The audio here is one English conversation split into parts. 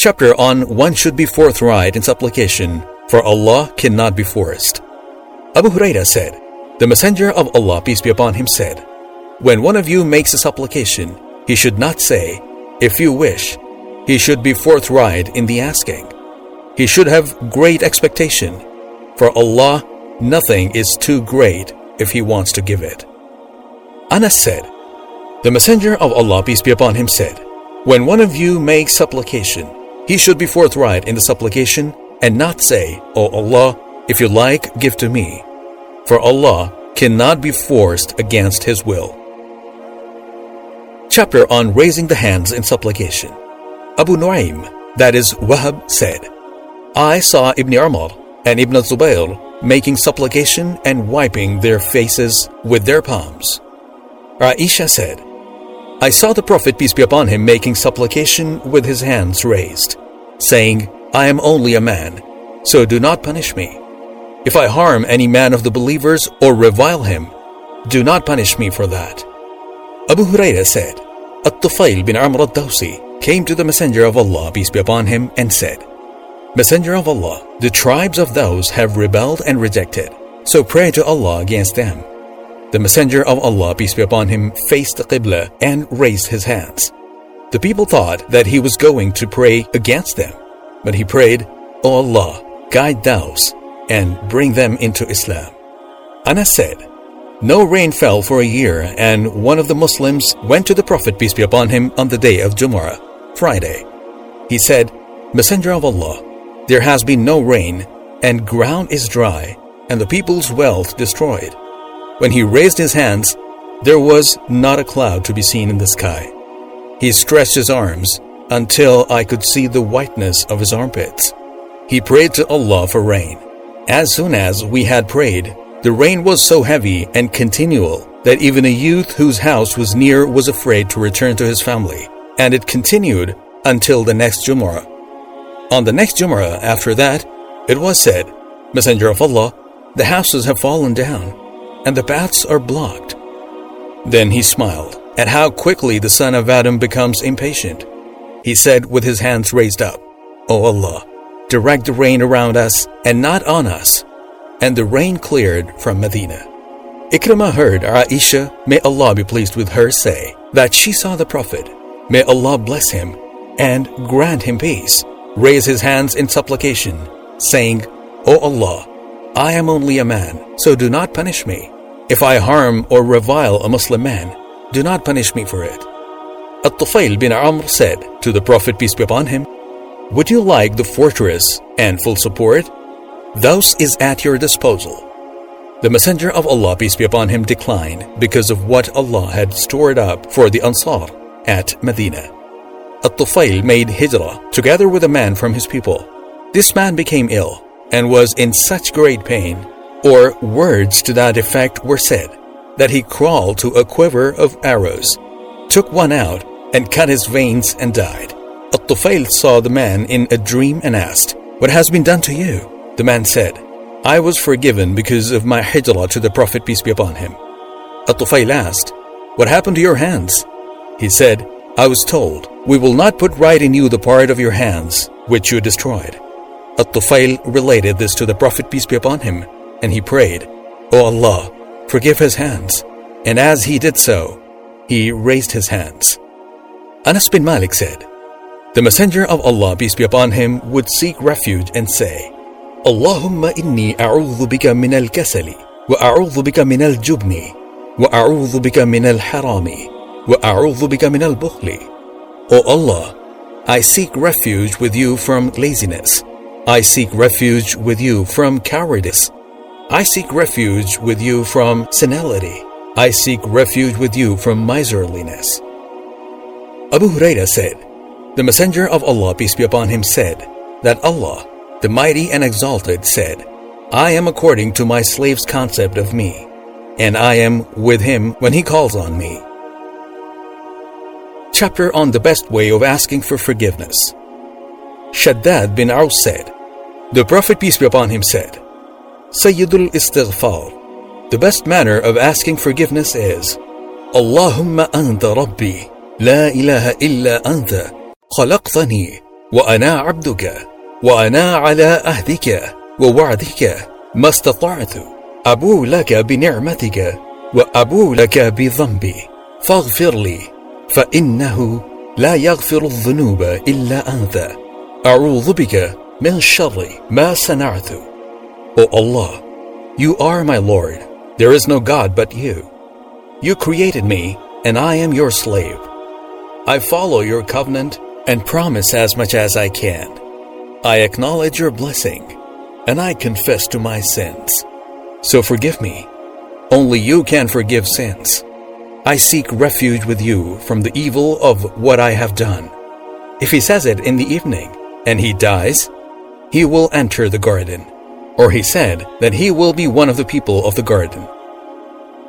Chapter on one should be forthright in supplication, for Allah cannot be forced. Abu Huraira said, The Messenger of Allah, peace be upon him, said, When one of you makes a supplication, he should not say, If you wish, he should be forthright in the asking. He should have great expectation. For Allah, nothing is too great if He wants to give it. Anas said, The Messenger of Allah, peace be upon him, said, When one of you makes supplication, he should be forthright in the supplication and not say, O Allah, if you like, give to me. For Allah cannot be forced against His will. Chapter on Raising the Hands in Supplication. Abu Nu'aym, that is Wahab, said, I saw Ibn Umar and Ibn Zubayr making supplication and wiping their faces with their palms. Aisha said, I saw the Prophet, peace be upon him, making supplication with his hands raised, saying, I am only a man, so do not punish me. If I harm any man of the believers or revile him, do not punish me for that. Abu Huraira said, At-Tufail bin Amr al-Dawsi came to the Messenger of Allah, peace be upon him, and said, Messenger of Allah, the tribes of Daws have rebelled and rejected, so pray to Allah against them. The Messenger of Allah, peace be upon him, faced the Qibla and raised his hands. The people thought that he was going to pray against them, but he prayed, O Allah, guide Daws and bring them into Islam. Anas said, No rain fell for a year, and one of the Muslims went to the Prophet, peace be upon him, on the day of Jumu'ah, Friday. He said, Messenger of Allah, there has been no rain, and ground is dry, and the people's wealth destroyed. When he raised his hands, there was not a cloud to be seen in the sky. He stretched his arms until I could see the whiteness of his armpits. He prayed to Allah for rain. As soon as we had prayed, the rain was so heavy and continual that even a youth whose house was near was afraid to return to his family, and it continued until the next Jumu'ah. On the next Jumu'ah after that, it was said, Messenger of Allah, the houses have fallen down and the paths are blocked. Then he smiled at how quickly the son of Adam becomes impatient. He said with his hands raised up, O Allah, direct the rain around us and not on us. And the rain cleared from Medina. Ikrimah heard Aisha, may Allah be pleased with her, say that she saw the Prophet, may Allah bless him and grant him peace, raise his hands in supplication, saying, O Allah, I am only a man, so do not punish me. If I harm or revile a Muslim man, do not punish me for it. At-Tufail bin Amr said to the Prophet, peace be upon him, Would you like the fortress and full support? Those is at your disposal. The Messenger of Allah, peace be upon him, declined because of what Allah had stored up for the Ansar at Medina. At-Tufail made hijrah together with a man from his people. This man became ill and was in such great pain, or words to that effect were said, that he crawled to a quiver of arrows, took one out, and cut his veins and died. At-Tufail saw the man in a dream and asked, What has been done to you? The man said, I was forgiven because of my hijrah to the Prophet, peace be upon him. At-Tufail asked, What happened to your hands? He said, I was told, We will not put right in you the part of your hands which you destroyed. At-Tufail related this to the Prophet peace be upon him, and he prayed, O Allah, forgive his hands. And as he did so, he raised his hands. Anas bin Malik said, The Messenger of Allah peace be upon him would seek refuge and say, Allahumma inni a'udhu bika min al-kasali, wa a'udhu bika min al-jubni, wa a'udhu bika min al-harami, wa a'udhu bika min al-bukhli. O Allah, I seek refuge with you from laziness, I seek refuge with you from cowardice. I seek refuge with you from senility. I seek refuge with you from miserliness. Abu Huraira said, The Messenger of Allah, peace be upon him, said that Allah, the Mighty and Exalted, said, I am according to my slave's concept of me, and I am with him when he calls on me. Chapter on the best way of asking for forgiveness. Shaddad bin Aus said, The Prophet, peace be upon him, said, Sayyidul Istighfar, the best manner of asking forgiveness is, Allahumma anta rabbi, la ilaha illa anta, khalaqtani, وأنا عبدك وأنا على عهدك ووعدك ما استطعت أبو لك بنعمتك وأبو لك بذنبي فاغفر لي فإنه لا يغفر الذنوب إلا أنت أعوذ بك من شر ما صنعت O Allah, you are my Lord. There is no God but you. You created me, and I am your slave. I follow your covenant and promise as much as I can. I acknowledge your blessing, and I confess to my sins. So forgive me. Only you can forgive sins. I seek refuge with you from the evil of what I have done. If he says it in the evening and he dies, he will enter the garden. Or he said that he will be one of the people of the garden.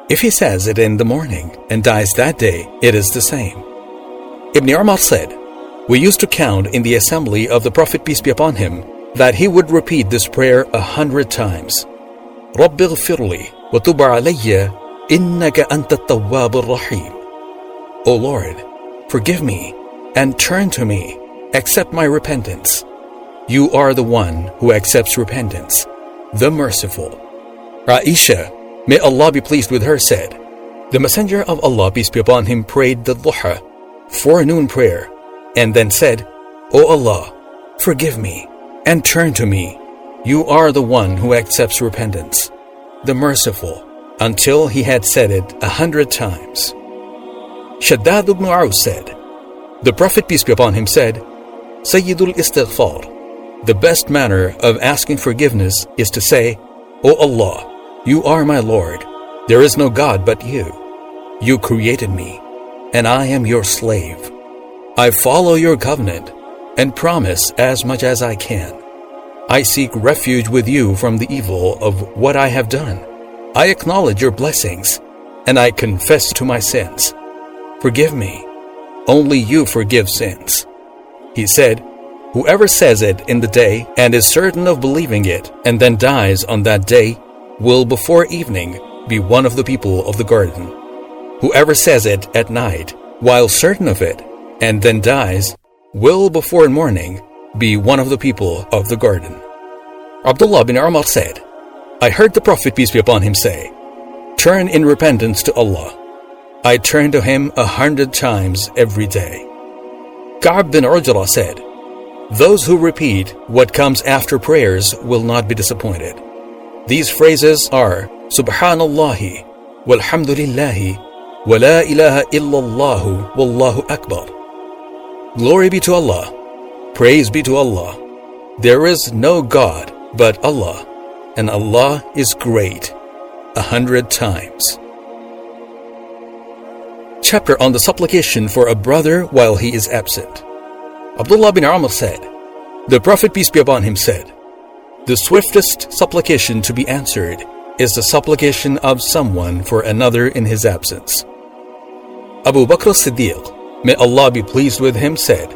If he says it in the morning and dies that day, it is the same. Ibn Umar said, We used to count in the assembly of the Prophet peace be upon him that he would repeat this prayer a hundred times. O Lord, forgive me and turn to me, accept my repentance. You are the one who accepts repentance, the merciful. Aisha, may Allah be pleased with her, said, The Messenger of Allah, peace be upon him, prayed the duha, forenoon prayer, and then said, O Allah, forgive me and turn to me. You are the one who accepts repentance, the merciful, until he had said it a hundred times. Shaddad ibn Aus said, The Prophet, peace be upon him, said, Sayyidul Istighfar, the best manner of asking forgiveness is to say, O Allah, you are my Lord, there is no God but you. You created me, and I am your slave. I follow your covenant and promise as much as I can. I seek refuge with you from the evil of what I have done. I acknowledge your blessings, and I confess to my sins. Forgive me. Only you forgive sins. He said, Whoever says it in the day and is certain of believing it, and then dies on that day, will before evening be one of the people of the garden. Whoever says it at night, while certain of it, and then dies, will before morning be one of the people of the garden. Abdullah bin Umar said, I heard the Prophet, peace be upon him, say, Turn in repentance to Allah. I turn to Him a hundred times every day. Ka'b bin Ujra said, Those who repeat what comes after prayers will not be disappointed. These phrases are Subhanallahi, Walhamdulillahi, Wa la ilaha illallah, Wallahu Akbar. Glory be to Allah, praise be to Allah. There is no God but Allah and Allah is great a hundred times. Chapter on the supplication for a brother while he is absent. Abdullah bin Amr said, The Prophet, peace be upon him, said, The swiftest supplication to be answered is the supplication of someone for another in his absence. Abu Bakr Siddiq, may Allah be pleased with him, said,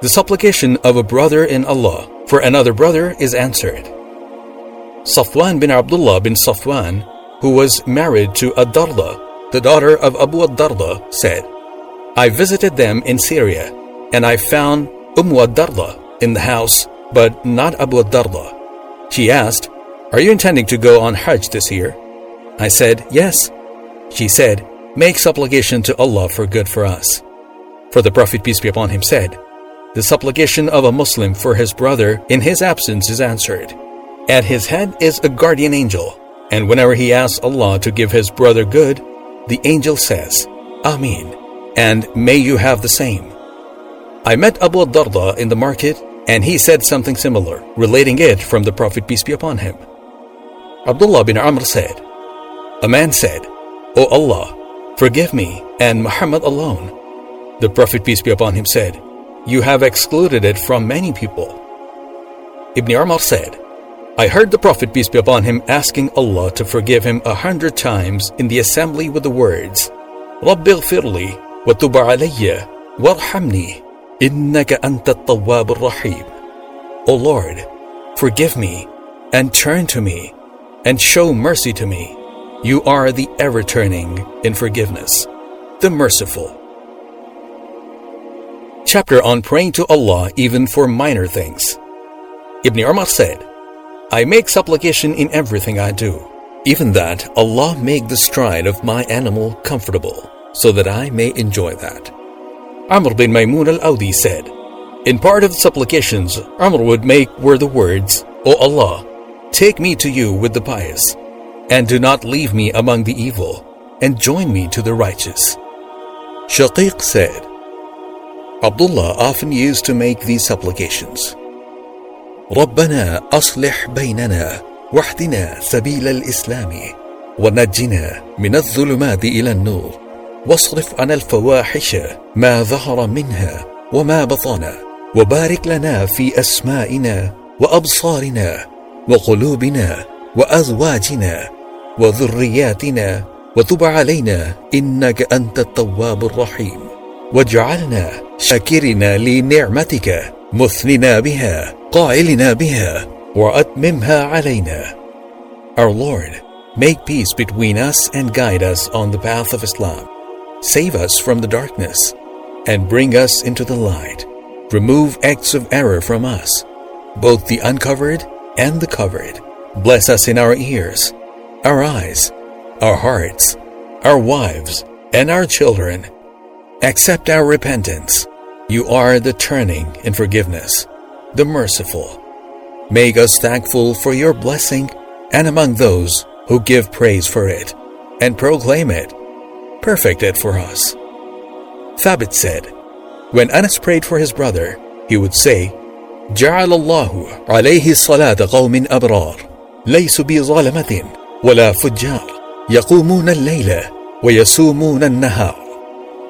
The supplication of a brother in Allah for another brother is answered. Safwan bin Abdullah bin Safwan, who was married to Ad-Darda, the daughter of Abu Ad-Darda, said, I visited them in Syria, and I found Umm Ad-Darda in the house, but not Abu Ad-Darda. She asked, Are you intending to go on Hajj this year? I said, Yes. She said, Make supplication to Allah for good for us. For the Prophet, peace be upon him, said, The supplication of a Muslim for his brother in his absence is answered. At his head is a guardian angel, and whenever he asks Allah to give his brother good, the angel says, Ameen, and may you have the same. I met Abu Darda in the market, and he said something similar, relating it from the Prophet peace be upon him. Abdullah bin Amr said, A man said, O Allah, forgive me and Muhammad alone. The Prophet peace be upon him said, You have excluded it from many people. Ibn Umar said, I heard the Prophet, peace be upon him, asking Allah to forgive him a hundred times in the assembly with the words, رب اغفر لي وتب علي وارحمني إنك أنت التواب الرحيم. O Lord, forgive me and turn to me and show mercy to me. You are the ever turning in forgiveness, the merciful. chapter on praying to Allah even for minor things. Ibn Umar said, I make supplication in everything I do, even that Allah make the stride of my animal comfortable, so that I may enjoy that. Amr bin Maymun al-Audi said, In part of the supplications Amr would make were the words, O Allah, take me to you with the pious, and do not leave me among the evil, and join me to the righteous. Shaqiq said, Abdullah often used to make these supplications. ربنا اصلح بيننا واهدنا سبيل الاسلام ونجنا من الظلمات الى النور واصرف عنا الفواحش ما ظهر منها وما بطن وبارك لنا في أسمائنا وأبصارنا وقلوبنا وأزواجنا وذرياتنا وتب علينا إنك أنت التواب الرحيم واجعلنا شاكرنا لنعمتك مثننا بها قائلنا بها وأتممها علينا Our Lord, make peace between us and guide us on the path of Islam. Save us from the darkness and bring us into the light. Remove acts of error from us, both the uncovered and the covered. Bless us in our ears, our eyes, our hearts, our wives, and our children. Accept our repentance you are the turning in forgiveness, the merciful. Make us thankful for your blessing and among those who give praise for it and proclaim it Perfect it for us. Thabit said, When Anas prayed for his brother, he would say, جعل الله عليه صلاة قوم أبرار ليسوا بظالمة ولا فجار يقومون الليل ويسومون النهار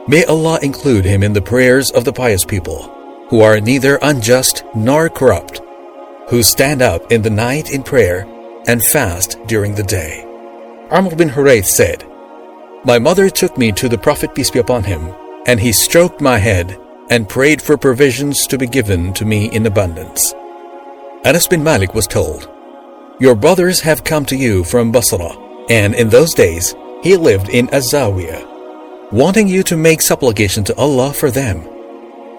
May Allah include him in the prayers of the pious people, who are neither unjust nor corrupt, who stand up in the night in prayer and fast during the day. Amr bin Hurayth said, My mother took me to the Prophet peace be upon him, and he stroked my head and prayed for provisions to be given to me in abundance. Anas bin Malik was told, Your brothers have come to you from Basra, and in those days he lived in Azawiyah wanting you to make supplication to Allah for them.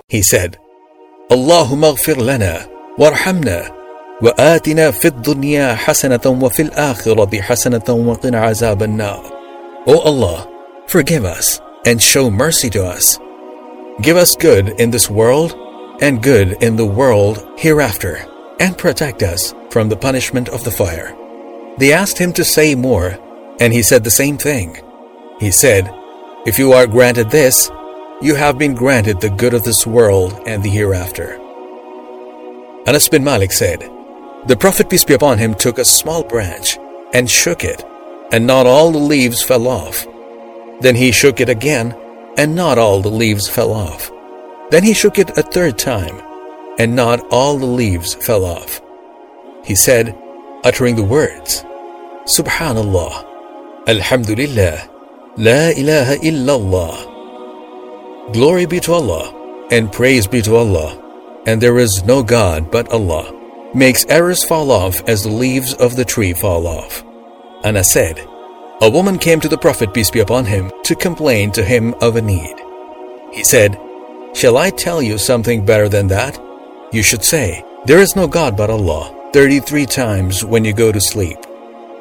He said, Allahumma اغفر لنا وارحمنا وآتنا في الدنيا حسنة وفي الآخرة حسنة وقنا عذاب النار. O Allah, forgive us and show mercy to us. Give us good in this world and good in the world hereafter and protect us from the punishment of the fire. They asked him to say more and he said the same thing. He said, if you are granted this, you have been granted the good of this world and the hereafter. Anas bin Malik said, The Prophet, peace be upon him, took a small branch and shook it, and not all the leaves fell off. Then he shook it again, and not all the leaves fell off. Then he shook it a third time, and not all the leaves fell off. He said, uttering the words, Subhanallah, Alhamdulillah, La ilaha illallah. Glory be to Allah, and praise be to Allah, and there is no God but Allah. Makes errors fall off as the leaves of the tree fall off. And I said, A woman came to the Prophet, peace be upon him, to complain to him of a need. He said, Shall I tell you something better than that? You should say, There is no God but Allah, 33 times when you go to sleep,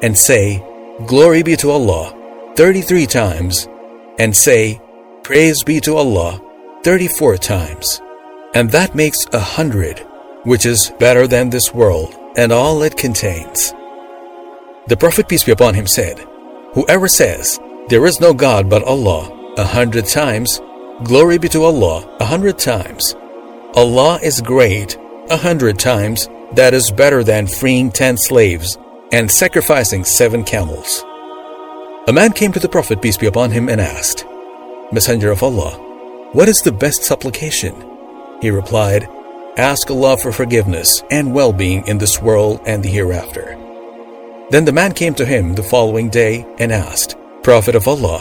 and say, Glory be to Allah 33 times and say, Praise be to Allah 34 times. And that makes a hundred, which is better than this world and all it contains. The Prophet, peace be upon him, said, Whoever says, There is no God but Allah a hundred times, glory be to Allah a hundred times. Allah is great a hundred times, that is better than freeing ten slaves and sacrificing seven camels. A man came to the Prophet, peace be upon him, and asked, Messenger of Allah, what is the best supplication? He replied, Ask Allah for forgiveness and well being in this world and the hereafter. Then the man came to him the following day and asked, Prophet of Allah,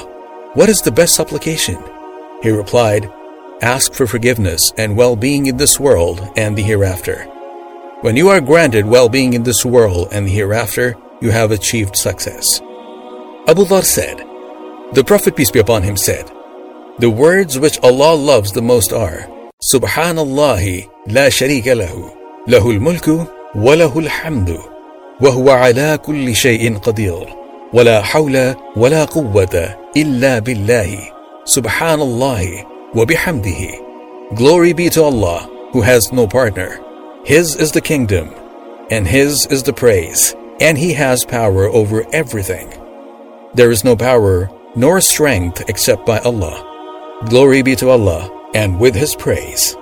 what is the best supplication? He replied, Ask for forgiveness and well being in this world and the hereafter. When you are granted well being in this world and the hereafter, you have achieved success. Abu Dhar said, The Prophet, peace be upon him, said, The words which Allah loves the most are, Subhanallahi la sharika lahu, lahul mulku wa lahul hamdu. وهو على كل شيء قدير ولا حول ولا قوة إلا بالله سبحان الله وبحمده Glory be to Allah who has no partner. His is the kingdom and His is the praise and He has power over everything. There is no power nor strength except by Allah. Glory be to Allah and with His praise.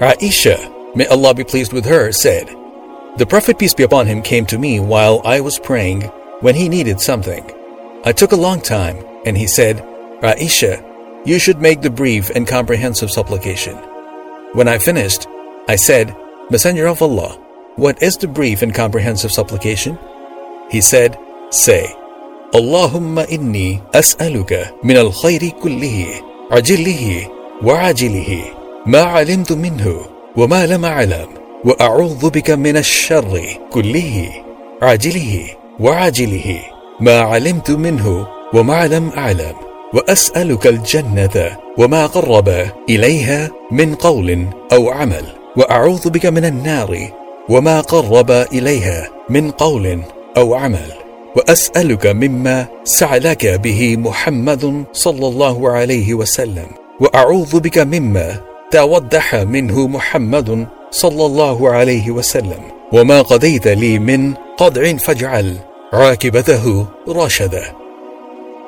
Aisha, may Allah be pleased with her, said, the Prophet, peace be upon him, came to me while I was praying when he needed something. I took a long time, and he said, Aisha, you should make the brief and comprehensive supplication. When I finished, I said, Messenger of Allah, what is the brief and comprehensive supplication? He said, Say, Allahumma inni as'aluka min al khayri kullihi, ajilihi wa ajilihi, ma alimtu minhu wa ma lam a'lam. وأعوذ بك من الشر كله عاجله وعاجله. ما علمت منه وما لم أعلم وأسألك الجنة وما قرب إليها من قول أو عمل. وأعوذ بك من النار وما قرب إليها من قول أو عمل. وأسألك مما سعلك به محمد صلى الله عليه وسلم. وأعوذ بك مما توضح منه محمد صلى الله عليه وسلم وما قضيت لي من قدع فاجعل عاقبته رشدا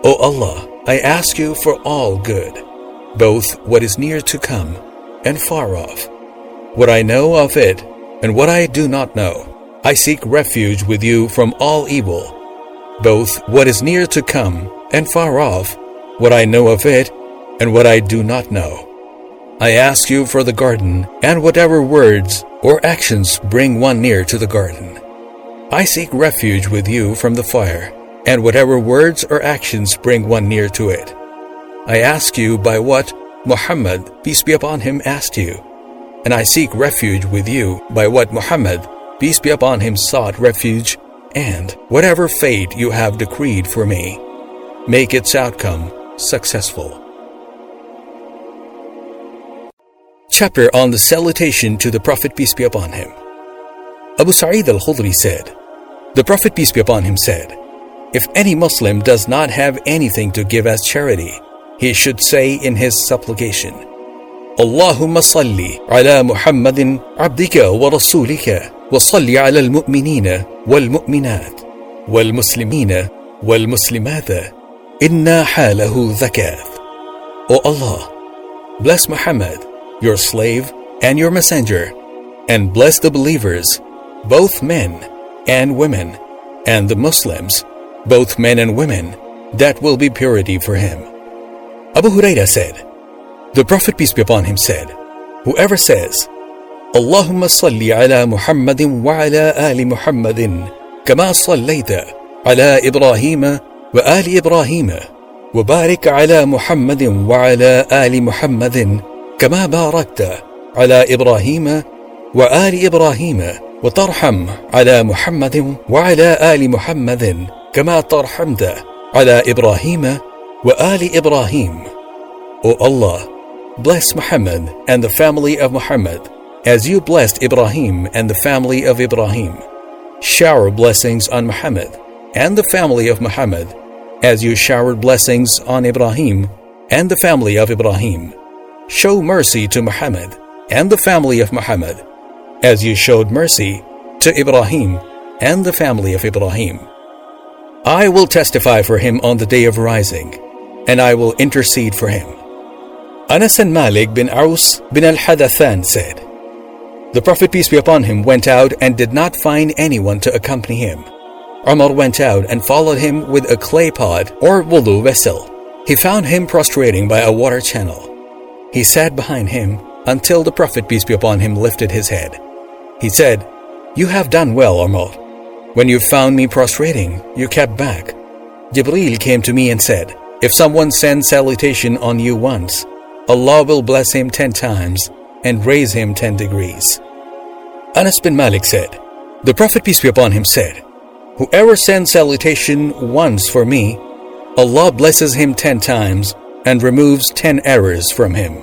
O Allah, I ask you for all good, both what is near to come and far off. What I know of it and what I do not know, I seek refuge with you from all evil, both what is near to come and far off, what I know of it and what I do not know. I ask you for the garden and whatever words or actions bring one near to the garden. I seek refuge with you from the fire and whatever words or actions bring one near to it. I ask you by what Muhammad, peace be upon him, asked you. And I seek refuge with you by what Muhammad, peace be upon him, sought refuge, and whatever fate you have decreed for me, make its outcome successful. Chapter on the Salutation to the Prophet Peace be upon him. Abu Sa'id al-Khudri said, The Prophet Peace be upon him said, If any Muslim does not have anything to give as charity, he should say in his supplication, اللهم صل على محمد عبدك ورسولك وصل على المؤمنين والمؤمنات والمسلمين والمسلمات إن حاله ذكاث O Allah, bless Muhammad your slave, and your messenger, and bless the believers, both men and women, and the Muslims, both men and women, that will be purity for him. Abu Huraira said, The Prophet, peace be upon him, said, Whoever says, اللهم صل على محمد وعلى آل محمد كما صليت على إبراهيم وآل إبراهيم وبارك على محمد وعلى آل محمد كما باركت على إبراهيم وال إبراهيم وترحم على محمد وعلى ال محمد كما ترحمت على إبراهيم وال إبراهيم O Allah, bless Muhammad and the family of Muhammad as you blessed Ibrahim and the family of Ibrahim. Shower blessings on Muhammad and the family of Muhammad as you showered blessings on Ibrahim and the family of Ibrahim. Show mercy to Muhammad and the family of Muhammad, as you showed mercy to Ibrahim and the family of Ibrahim. I will testify for him on the day of rising, and I will intercede for him. Anas and Malik bin Aus bin al Hadathan said, The Prophet, peace be upon him, went out and did not find anyone to accompany him. Umar went out and followed him with a clay pot or wudu vessel. He found him prostrating by a water channel. He sat behind him until the Prophet, peace be upon him, lifted his head. He said, You have done well, Umar. When you found me prostrating, you kept back. Jibreel came to me and said, If someone sends salutation on you once, Allah will bless him ten times and raise him ten degrees. Anas bin Malik said, The Prophet, peace be upon him, said, Whoever sends salutation once for me, Allah blesses him ten times and removes ten errors from him.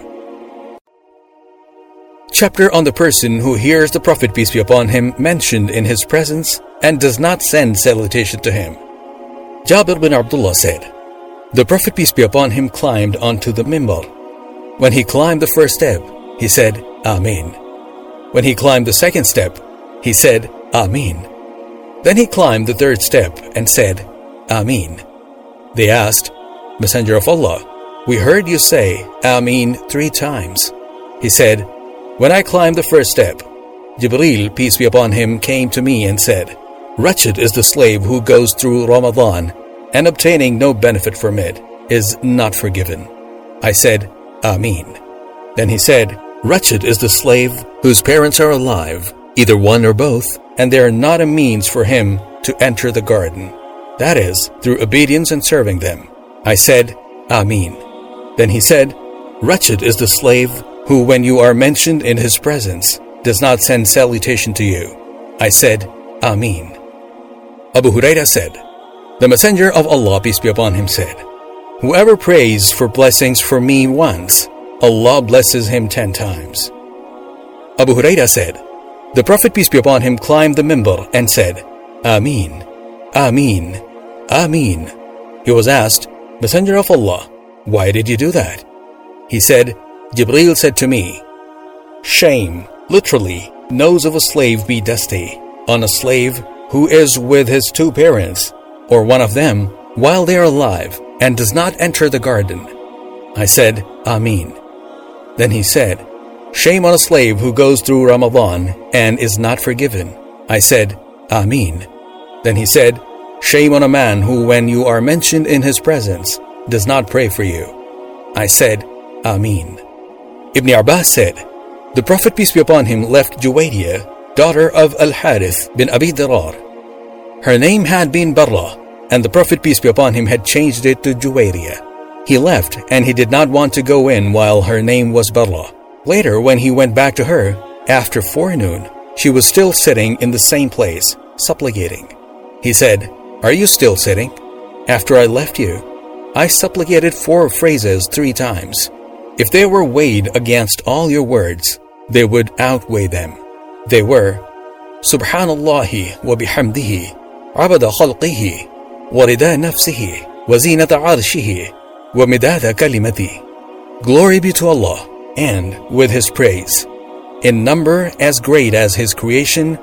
Chapter on the person who hears the Prophet peace be upon him mentioned in his presence and does not send salutation to him. Jabir bin Abdullah said, The Prophet peace be upon him climbed onto the mimbar. When he climbed the first step, he said, Amin. When he climbed the second step, he said, Amin. Then he climbed the third step and said, Amin. They asked, Messenger of Allah, we heard you say Amin three times. He said, When I climbed the first step, Jibreel, peace be upon him, came to me and said, Wretched is the slave who goes through Ramadan and obtaining no benefit from it is not forgiven. I said, Amin. Then he said, Wretched is the slave whose parents are alive, either one or both, and they are not a means for him to enter the garden. That is, through obedience and serving them. I said, Amin. Then he said, Wretched is the slave who, when you are mentioned in his presence, does not send salutation to you. I said, Amin. Abu Huraira said, The Messenger of Allah, peace be upon him, said, Whoever prays for blessings for me once, Allah blesses him ten times. Abu Huraira said, The Prophet, peace be upon him, climbed the mimbar and said, Amin, Amin, Amin. He was asked, Messenger of Allah, why did you do that? He said, Jibreel said to me, Shame, literally, nose of a slave be dusty on a slave who is with his two parents, or one of them, while they are alive, and does not enter the garden. I said, Amin. Then he said, Shame on a slave who goes through Ramadan and is not forgiven. I said, Amin. Then he said, Shame on a man who, when you are mentioned in his presence, does not pray for you. I said, Amin. Ibn Abbas said, The Prophet, peace be upon him, left Juwayriya, daughter of Al Harith bin Abi Dirar. Her name had been Barra, and the Prophet, peace be upon him, had changed it to Juwayriya. He left, and he did not want to go in while her name was Barra. Later, when he went back to her, after forenoon, she was still sitting in the same place, supplicating. He said, Are you still sitting? After I left you, I supplicated four phrases three times. If they were weighed against all your words, they would outweigh them. They were Subhanallah wa bihamdihi, abada khalqihi, wa rida nafsihi, wa zinata arshihi, wa midada kalimati. Glory be to Allah, and with His praise, in number as great as His creation,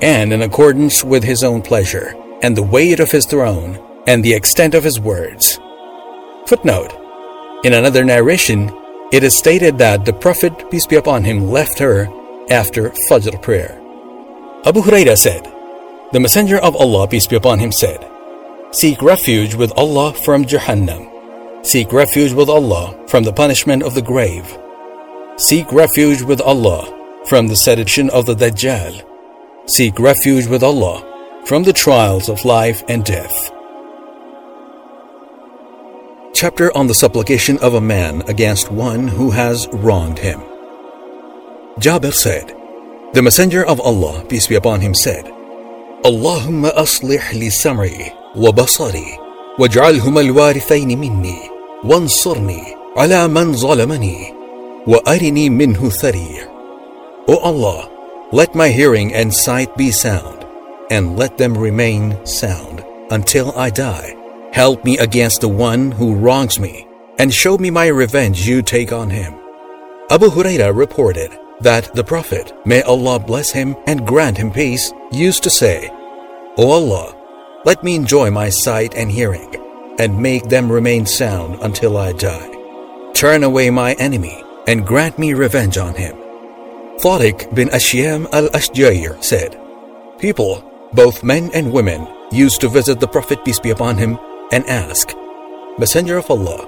and in accordance with His own pleasure, and the weight of His throne, and the extent of His words. Footnote In another narration, it is stated that the Prophet, peace be upon him, left her after Fajr prayer. Abu Huraira said, The Messenger of Allah, peace be upon him, said, Seek refuge with Allah from Jahannam. Seek refuge with Allah from the punishment of the grave. Seek refuge with Allah from the sedition of the Dajjal. Seek refuge with Allah from the trials of life and death chapter on the supplication of a man against one who has wronged him. Jabir said, The Messenger of Allah, peace be upon him, said, Allahumma aslih li sam'i wa basari waj'alhuma alwarithayn minni wansurni ala man zalamani wa arini minhu thari. O Allah, let my hearing and sight be sound, and let them remain sound until I die. Help me against the one who wrongs me, and show me my revenge you take on him. Abu Huraira reported that the Prophet, may Allah bless him and grant him peace, used to say, O Allah, let me enjoy my sight and hearing, and make them remain sound until I die. Turn away my enemy, and grant me revenge on him. Tariq bin Ashyam al-Ashjair said, People, both men and women, used to visit the Prophet, peace be upon him, and ask, Messenger of Allah,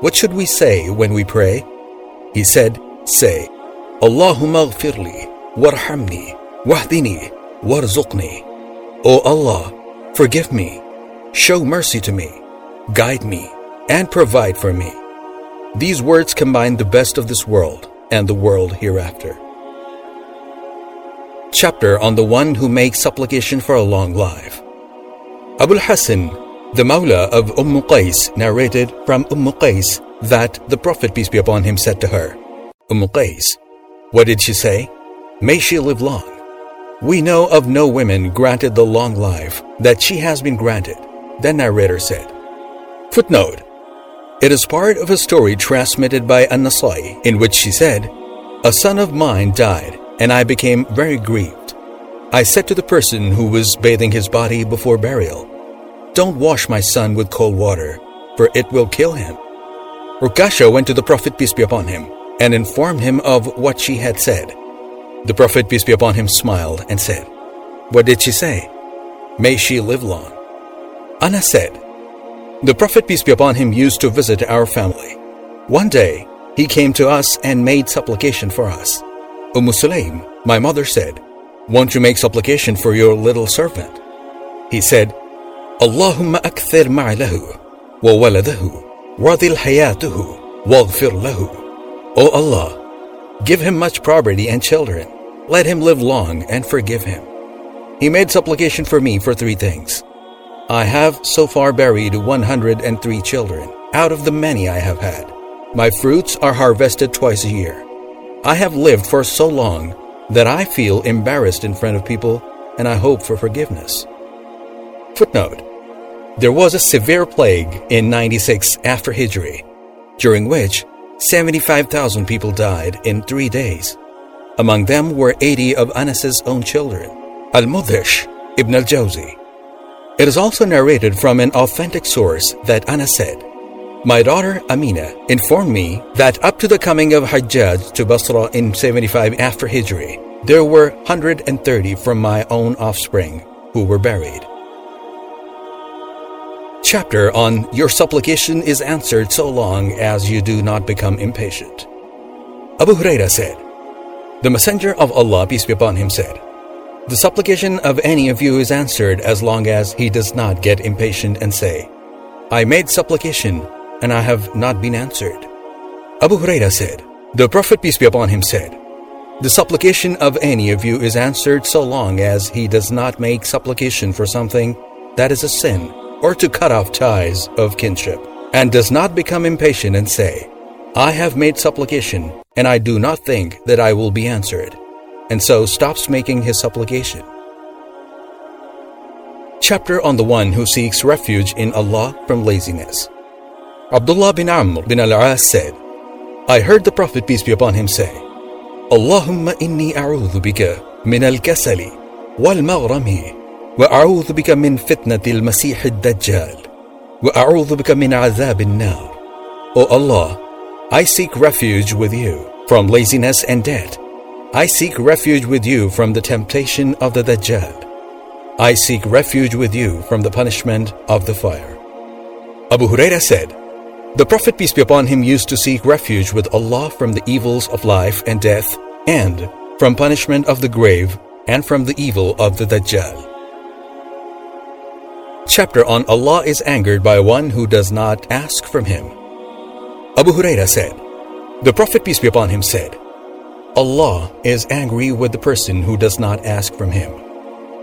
what should we say when we pray? He said, Say, Allahumma warhamni, wahdini, warzuqni. O Allah, forgive me, show mercy to me, guide me, and provide for me. These words combine the best of this world and the world hereafter. Chapter on the one who makes supplication for a long life. Abul Hassan the Mawla of Umm Qais narrated from Umm Qais that the Prophet, peace be upon him, said to her, Umm Qais, What did she say? May she live long. We know of no women granted the long life that she has been granted, the narrator said. Footnote It is part of a story transmitted by An-Nasai in which she said, A son of mine died, and I became very grieved. I said to the person who was bathing his body before burial, Don't wash my son with cold water, for it will kill him. Rukasha went to the Prophet, peace be upon him, and informed him of what she had said. The Prophet, peace be upon him, smiled and said, What did she say? May she live long. Anas said, The Prophet, peace be upon him, used to visit our family. One day, he came to us and made supplication for us. Umm Sulaim, my mother said, Won't you make supplication for your little servant? He said, Akthir ma'lahu wa waladahu radil hayatuhu waghfir lahu. O Allah, Give him much property and children. Let him live long and forgive him. He made supplication for me for three things. I have so far buried 103 children out of the many I have had. My fruits are harvested twice a year. I have lived for so long that I feel embarrassed in front of people and I hope for forgiveness. Footnote There was a severe plague in 96 after Hijri, during which 75,000 people died in three days. Among them were 80 of Anas's own children, Al-Mudhish ibn al-Jawzi. It is also narrated from an authentic source that Anas said, My daughter Amina informed me that up to the coming of Hajjaj to Basra in 75 after Hijri, there were 130 from my own offspring who were buried chapter on Your supplication is answered so long as you do not become impatient. Abu Huraira said, The Messenger of Allah, peace be upon him, said, The supplication of any of you is answered as long as he does not get impatient and say, I made supplication and I have not been answered. Abu Huraira said, The Prophet, peace be upon him, said, The supplication of any of you is answered so long as he does not make supplication for something that is a sin or to cut off ties of kinship, and does not become impatient and say, I have made supplication, and I do not think that I will be answered, and so stops making his supplication. Chapter on the one who seeks refuge in Allah from laziness. Abdullah bin Amr bin al-As said, I heard the Prophet peace be upon him say, Allahumma inni a'udhu bika min al-kasali wal-maghrami واعوذ بك من فتنه المسيح الدجال واعوذ بك من عذاب النار O Allah, I seek refuge with you from laziness and debt. I seek refuge with you from the temptation of the Dajjal. I seek refuge with you from the punishment of the fire. Abu Huraira said, The Prophet, peace be upon him, used to seek refuge with Allah from the evils of life and death, and from punishment of the grave, and from the evil of the Dajjal chapter on Allah is angered by one who does not ask from him. Abu Huraira said, The Prophet, peace be upon him, said, Allah is angry with the person who does not ask from him.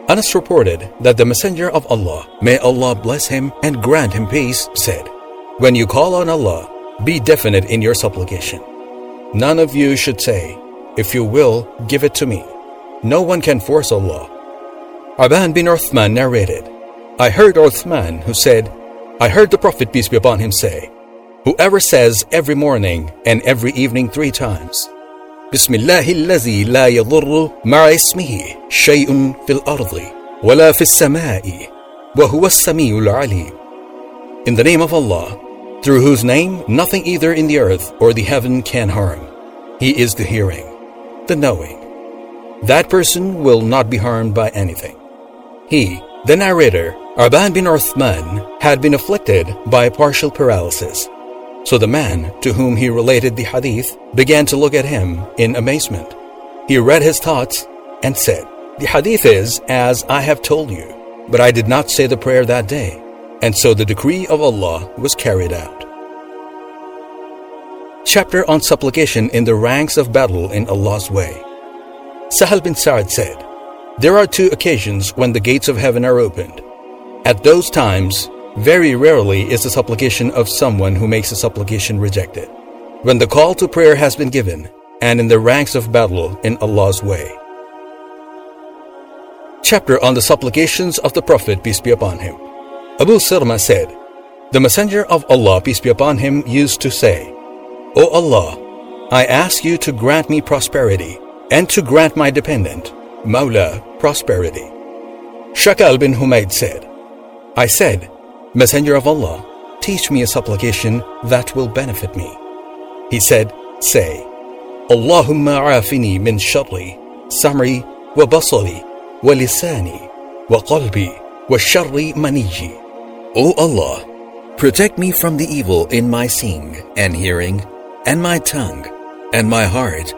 Anas reported that the Messenger of Allah, may Allah bless him and grant him peace, said, When you call on Allah, be definite in your supplication. None of you should say, If you will, give it to me. No one can force Allah. Aban bin Uthman narrated, I heard Uthman who said, I heard the Prophet, peace be upon him, say, Whoever says every morning and every evening three times, بسم الله الذي لا يضر مع اسمه شيء في الأرض ولا في السماء وهو السميع العليم In the name of Allah, through whose name nothing either in the earth or the heaven can harm. He is the hearing, the knowing. That person will not be harmed by anything. He, the narrator, Aban bin Uthman had been afflicted by partial paralysis. So the man to whom he related the hadith began to look at him in amazement. He read his thoughts and said, The hadith is as I have told you, but I did not say the prayer that day. And so the decree of Allah was carried out. Chapter on Supplication in the Ranks of Battle in Allah's Way. Sahal bin Sa'd said, There are two occasions when the gates of heaven are opened at those times, very rarely is the supplication of someone who makes a supplication rejected. When the call to prayer has been given, and in the ranks of battle in Allah's way. Chapter on the supplications of the Prophet, peace be upon him. Abu Sirma said, The Messenger of Allah, peace be upon him, used to say, O Allah, I ask you to grant me prosperity and to grant my dependent, Mawla, prosperity. Shakal bin Humayd said, I said, Messenger of Allah, teach me a supplication that will benefit me. He said, Say, Allahumma afini min sharri, samri wa basari, wa lisani, wa qalbi, wa sharri maniji. O Allah, protect me from the evil in my seeing and hearing, and my tongue, and my heart,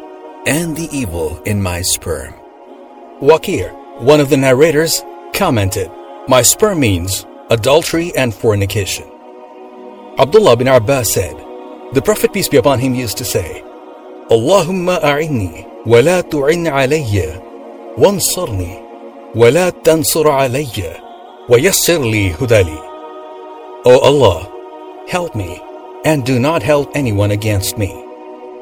and the evil in my sperm. Waki', one of the narrators, commented, My sperm means adultery and fornication. Abdullah bin Abbas said, The Prophet peace be upon him used to say, Allahumma a'inni wa la tu'in alayya wansarni wa la tansur alayya wa yassir li hudali. O Allah, help me and do not help anyone against me.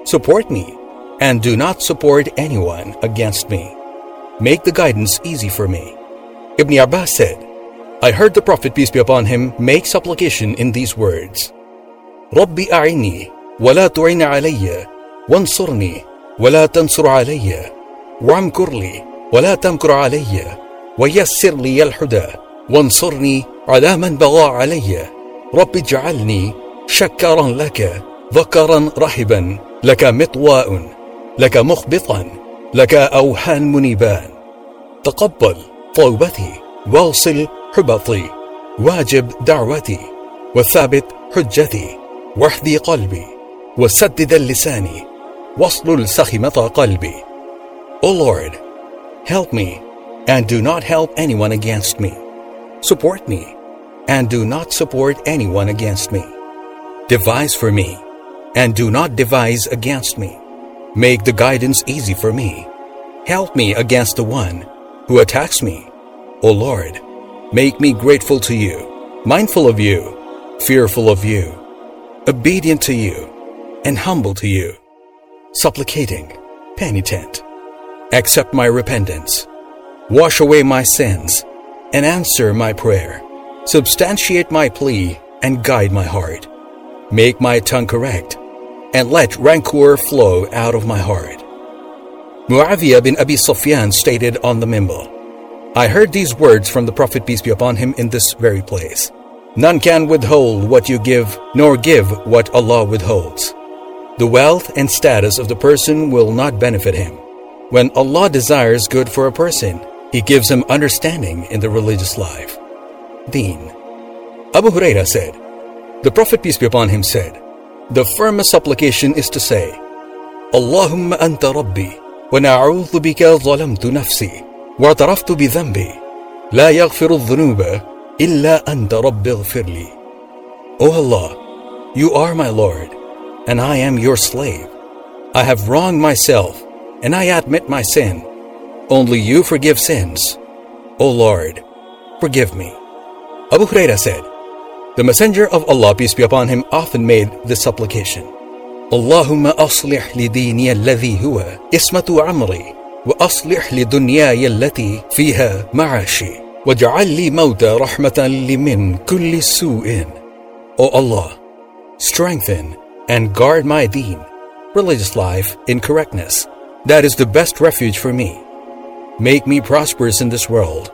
Support me and do not support anyone against me. Make the guidance easy for me. Ibn Abbas said, I heard the Prophet, peace be upon him, make supplication in these words. ربي أعني ولا تعين علي وانصرني ولا تنصر علي وامكر لي ولا تمكر علي ويسر لي الهدى وانصرني على من بغى علي رب اجعلني شكرا لك ذكرا رهبا لك مطواء لك مخبطا لك أوهان منيبان تقبل توبتي واصل حبطي واجب دعوتي وثابت حجتي واحذي قلبي وسدد اللسان واصلل سخمة قلبي O Lord, help me and do not help anyone against me. Support me and do not support anyone against me. Devise for me and do not devise against me. Make the guidance easy for me. Help me against the one who attacks me. O Lord, make me grateful to you, mindful of you, fearful of you, obedient to you, and humble to you, supplicating, penitent. Accept my repentance, wash away my sins, and answer my prayer. Substantiate my plea and guide my heart. Make my tongue correct and let rancor flow out of my heart. Muawiyah bin Abi Sufyan stated on the Mimbar, I heard these words from the Prophet, peace be upon him, in this very place. None can withhold what you give, nor give what Allah withholds. The wealth and status of the person will not benefit him. When Allah desires good for a person, He gives him understanding in the religious life. Deen. Abu Huraira said, The Prophet, peace be upon him, said, The firmest supplication is to say, Allahumma anta rabbi, wa na'udhu bika zalamtu nafsi. واعترفت بذنبي لا يغفر الذنوب إلا أنت رب اغفر لي O Allah, you are my Lord, and I am your slave. I have wronged myself, and I admit my sin. Only you forgive sins. O Lord, forgive me. Abu Huraira said, the Messenger of Allah, peace be upon him, often made this supplication. اللهم أصلح لديني الذي هو اسمة عمري وأصلح لدنياي التي فيها معاشي واجعل لي موت رحمة لمن كل سوء O Allah, strengthen and guard my deen, religious life in correctness. That is the best refuge for me. Make me prosperous in this world,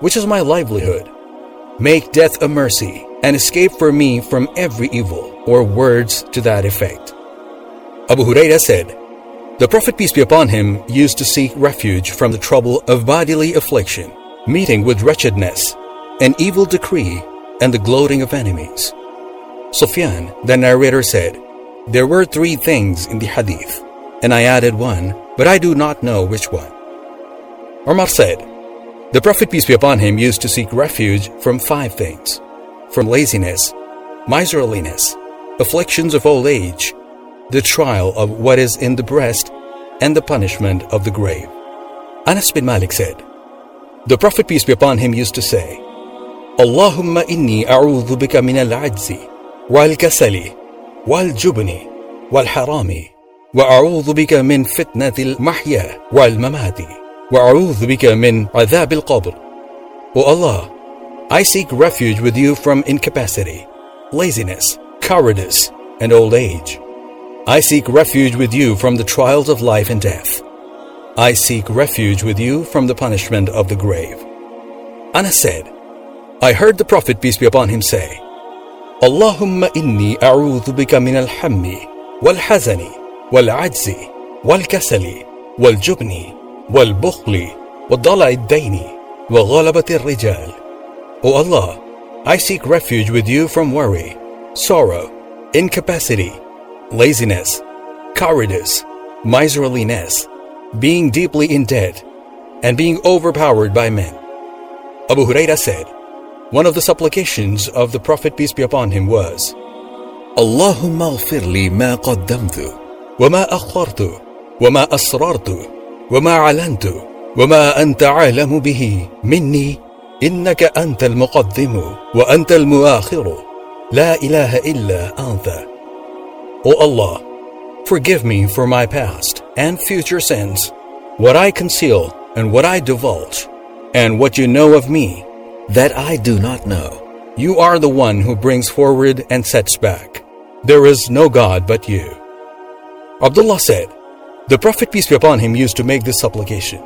which is my livelihood. Make death a mercy and escape for me from every evil, or words to that effect. Abu Huraira said, the Prophet, peace be upon him, used to seek refuge from the trouble of bodily affliction, meeting with wretchedness, an evil decree, and the gloating of enemies. Sufyan, the narrator, said, There were three things in the hadith, and I added one, but I do not know which one. Omar said, The Prophet, peace be upon him, used to seek refuge from five things from laziness, miserliness, afflictions of old age, the trial of what is in the breast, and the punishment of the grave. Anas bin Malik said, The Prophet, peace be upon him, used to say, Allahumma inni a'udhu bika min al-ajzi, wal-kasali, wal-jubni, wal-harami, وأعوذ بك من فتنة المحيا والممات وأعوذ بك من عذاب القبر O Allah, I seek refuge with you from incapacity, laziness, cowardice, and old age. I seek refuge with you from the trials of life and death. I seek refuge with you from the punishment of the grave. Anas said, I heard the Prophet, peace be upon him, say, Allahumma inni a'udhu bika min al-hammi, wal-hazani, wal-ajzi, wal-kasali, wal-jubni, wal-bukhli, wal-dala'i al-dayni, وغلبة الرجال. O Allah, I seek refuge with you from worry, sorrow, incapacity, laziness, cowardice, miserliness, being deeply in debt, and being overpowered by men. Abu Huraira said, one of the supplications of the Prophet peace be upon him was, اللهم اغفر لي ما قدمت وما أخرت وما أسررت وما علنت وما أنت عالم به مني إنك أنت المقدم وأنت المؤخر لا إله إلا أنت O Allah, forgive me for my past and future sins, what I conceal and what I divulge, and what you know of me that I do not know. You are the one who brings forward and sets back. There is no God but you. Abdullah said, The Prophet peace be upon him used to make this supplication.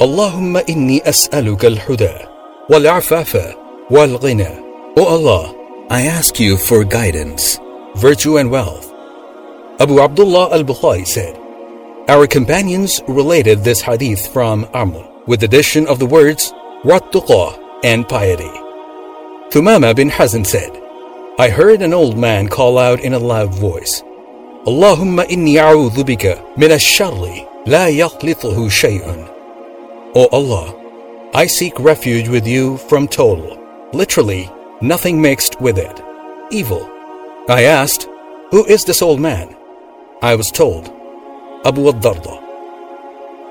Allahumma inni as'aluka al-huda wal-afafa wal-ghina. O Allah, I ask you for guidance, virtue and wealth. Abu Abdullah al-Bukhari said, Our companions related this hadith from Amr with addition of the words and piety. Thumama bin Hazan said, I heard an old man call out in a loud voice, Allahumma inni a'udhu bika min ash-sharri la yaqlituhu shay'un. O Allah, I seek refuge with you from total, literally nothing mixed with it, evil. I asked, Who is this old man? I was told, Abu ad-Darda.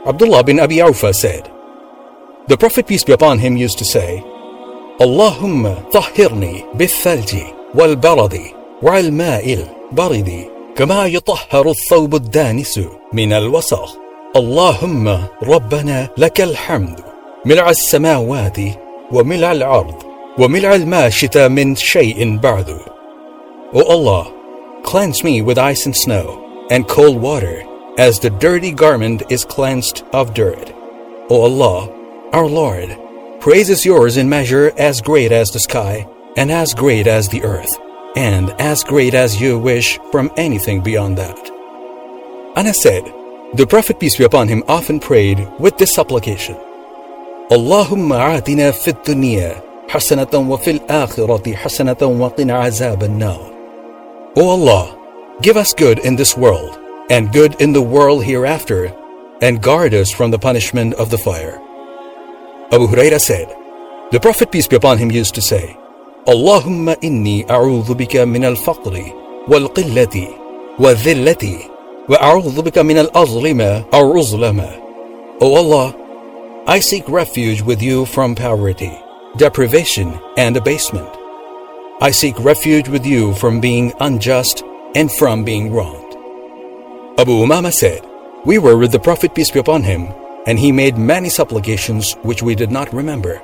Abdullah bin Abi Awfa said, The Prophet peace be upon him used to say, اللهم طهرني بالثلج والبرد والماء البرد كما يطهر الثوب الدانس من الوسخ اللهم ربنا لك الحمد ملع السماوات وملع الأرض وملع الماشط من شيء بعد O Allah, cleanse me with ice and snow and cold water as the dirty garment is cleansed of dirt. O Allah, our Lord, Praise is yours in measure as great as the sky, and as great as the earth, and as great as you wish from anything beyond that. Anas said, the Prophet peace be upon him often prayed with this supplication. Allahumma atina fit dunya hasanatan wa fil akhirati hasanatan wa qina azab an-nar. O Allah, give us good in this world, and good in the world hereafter, and guard us from the punishment of the fire. Abu Huraira said, The Prophet peace be upon him used to say, Allahumma inni a'udhu bika min al-faqri wal-qillati wa-dhillati wa a'udhu bika min al-azlima aw-uzlama. O Allah, I seek refuge with you from poverty, deprivation, and abasement. I seek refuge with you from being unjust and from being wronged. Abu Umama said, We were with the Prophet peace be upon him and he made many supplications which we did not remember.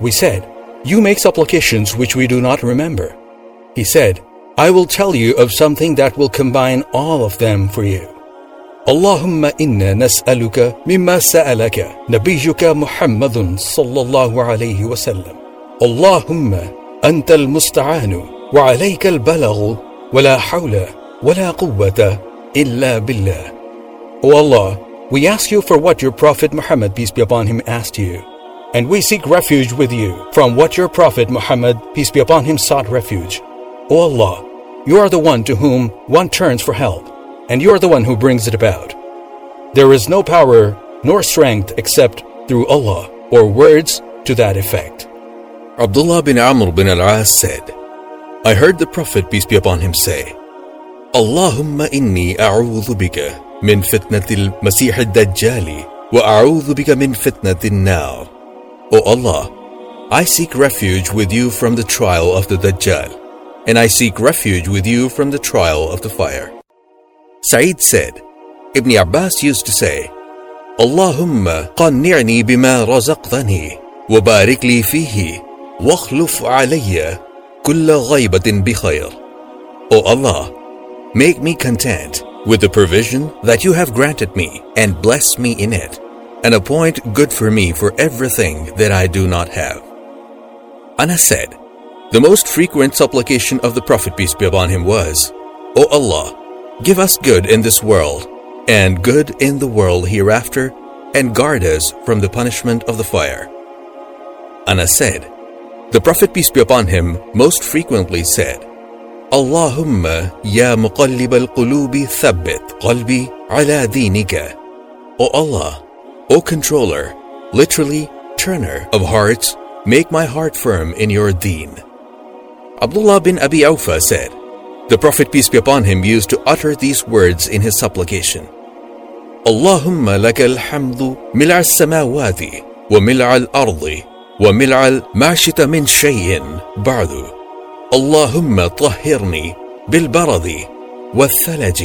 We said, You make supplications which we do not remember. He said, I will tell you of something that will combine all of them for you. اللهم إنا نسألك مما سألك نبيك محمد صلى الله عليه وسلم اللهم أنت المستعان وعليك البلغ ولا حول ولا قوة إلا بالله O Allah, we ask you for what your Prophet Muhammad, peace be upon him, asked you. And we seek refuge with you from what your Prophet Muhammad, peace be upon him, sought refuge. O Allah, you are the one to whom one turns for help, and you are the one who brings it about. There is no power nor strength except through Allah, or words to that effect. Abdullah bin Amr bin al-As said, I heard the Prophet, peace be upon him, say, Allahumma inni a'udhu bika min fitnatil masih al-dajjali wa a'udhu bika min fitnatin nar. O Allah, I seek refuge with you from the trial of the Dajjal, and I seek refuge with you from the trial of the fire. Sa'id said, Ibn Abbas used to say, Allahumma qanni'ni bima razaqtani wa barik li fihi واخلف علي كل غيبة بخير. O Allah, make me content with the provision that you have granted me and bless me in it and appoint good for me for everything that I do not have. Anas said, the most frequent supplication of the Prophet peace be upon him was, O Allah, give us good in this world and good in the world hereafter, and guard us from the punishment of the fire. Anas said, the Prophet, peace be upon him, most frequently said, Allahumma ya muqallib al-qulubi thabbit qalbi ala dinika. O Allah, O controller, literally turner of hearts, make my heart firm in your deen. Abdullah bin Abi Awfa said, The Prophet, peace be upon him, used to utter these words in his supplication. Allahumma laka alhamdu mil'a samawati wa mil'a al-ardi ما شئت من شيء بعد اللهم طهرني بالبرد والثلج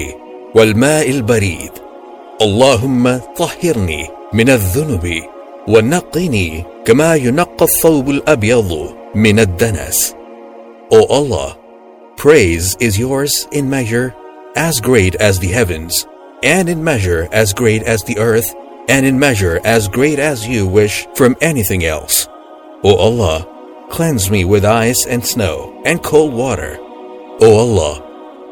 والماء البريد اللهم طهرني من الذنب ونقني كما ينقى الثوب الأبيض من الدنس O Allah, praise is yours in measure as great as the heavens and in measure as great as the earth, and in measure as great as you wish from anything else. O Allah, cleanse me with ice and snow and cold water. O Allah,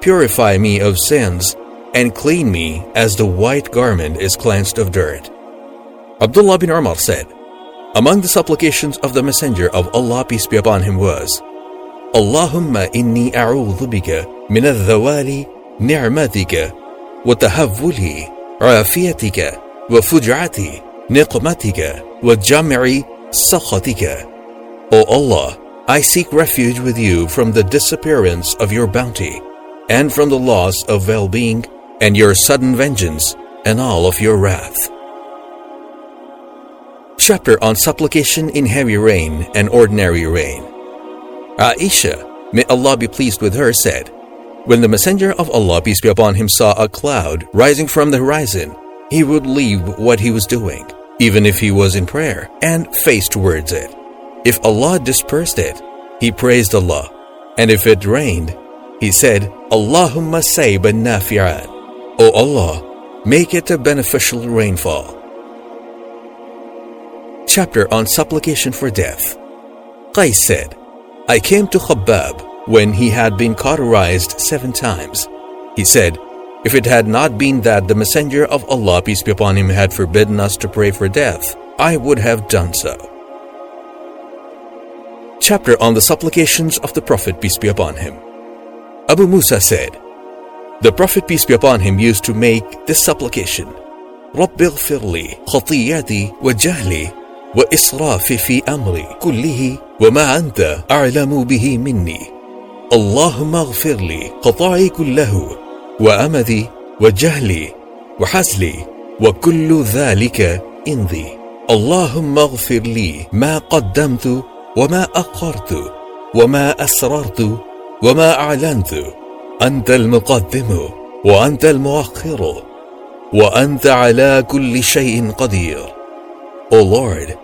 purify me of sins and clean me as the white garment is cleansed of dirt. Abdullah bin Umar said, Among the supplications of the Messenger of Allah, peace be upon him, was, Allahumma inni a'udhu bika min al-dhawali ni'matika وتهوله عافيتك وفجعة نقمتك وجمع سخطك O Allah, I seek refuge with you from the disappearance of your bounty and from the loss of well-being and your sudden vengeance and all of your wrath. Chapter on Supplication in Heavy Rain and Ordinary Rain Aisha, may Allah be pleased with her, said, when the Messenger of Allah, peace be upon him, saw a cloud rising from the horizon, he would leave what he was doing, even if he was in prayer, and face towards it. If Allah dispersed it, he praised Allah, and if it rained, he said, Allahumma sayban nafi'an. O Allah, make it a beneficial rainfall. Chapter on Supplication for Death Qais said, I came to Khabbab when he had been cauterized seven times. He said, If it had not been that the Messenger of Allah, peace be upon him, had forbidden us to pray for death, I would have done so. Chapter on the Supplications of the Prophet, peace be upon him. Abu Musa said, The Prophet, peace be upon him, used to make this supplication. رب اغفر لي خطيئتي وجهلي وإسرافي في أمري كله وما أنت أعلم به مني اللهم اغفر لي قطاعي كله وأمدي وجهلي وحزلي وكل ذلك إنذي. اللهم اغفر لي ما قدمت وما أخرت وما أسررت وما أعلنت. أنت المقدم وأنت المؤخر وأنت على كل شيء قدير. O Lord,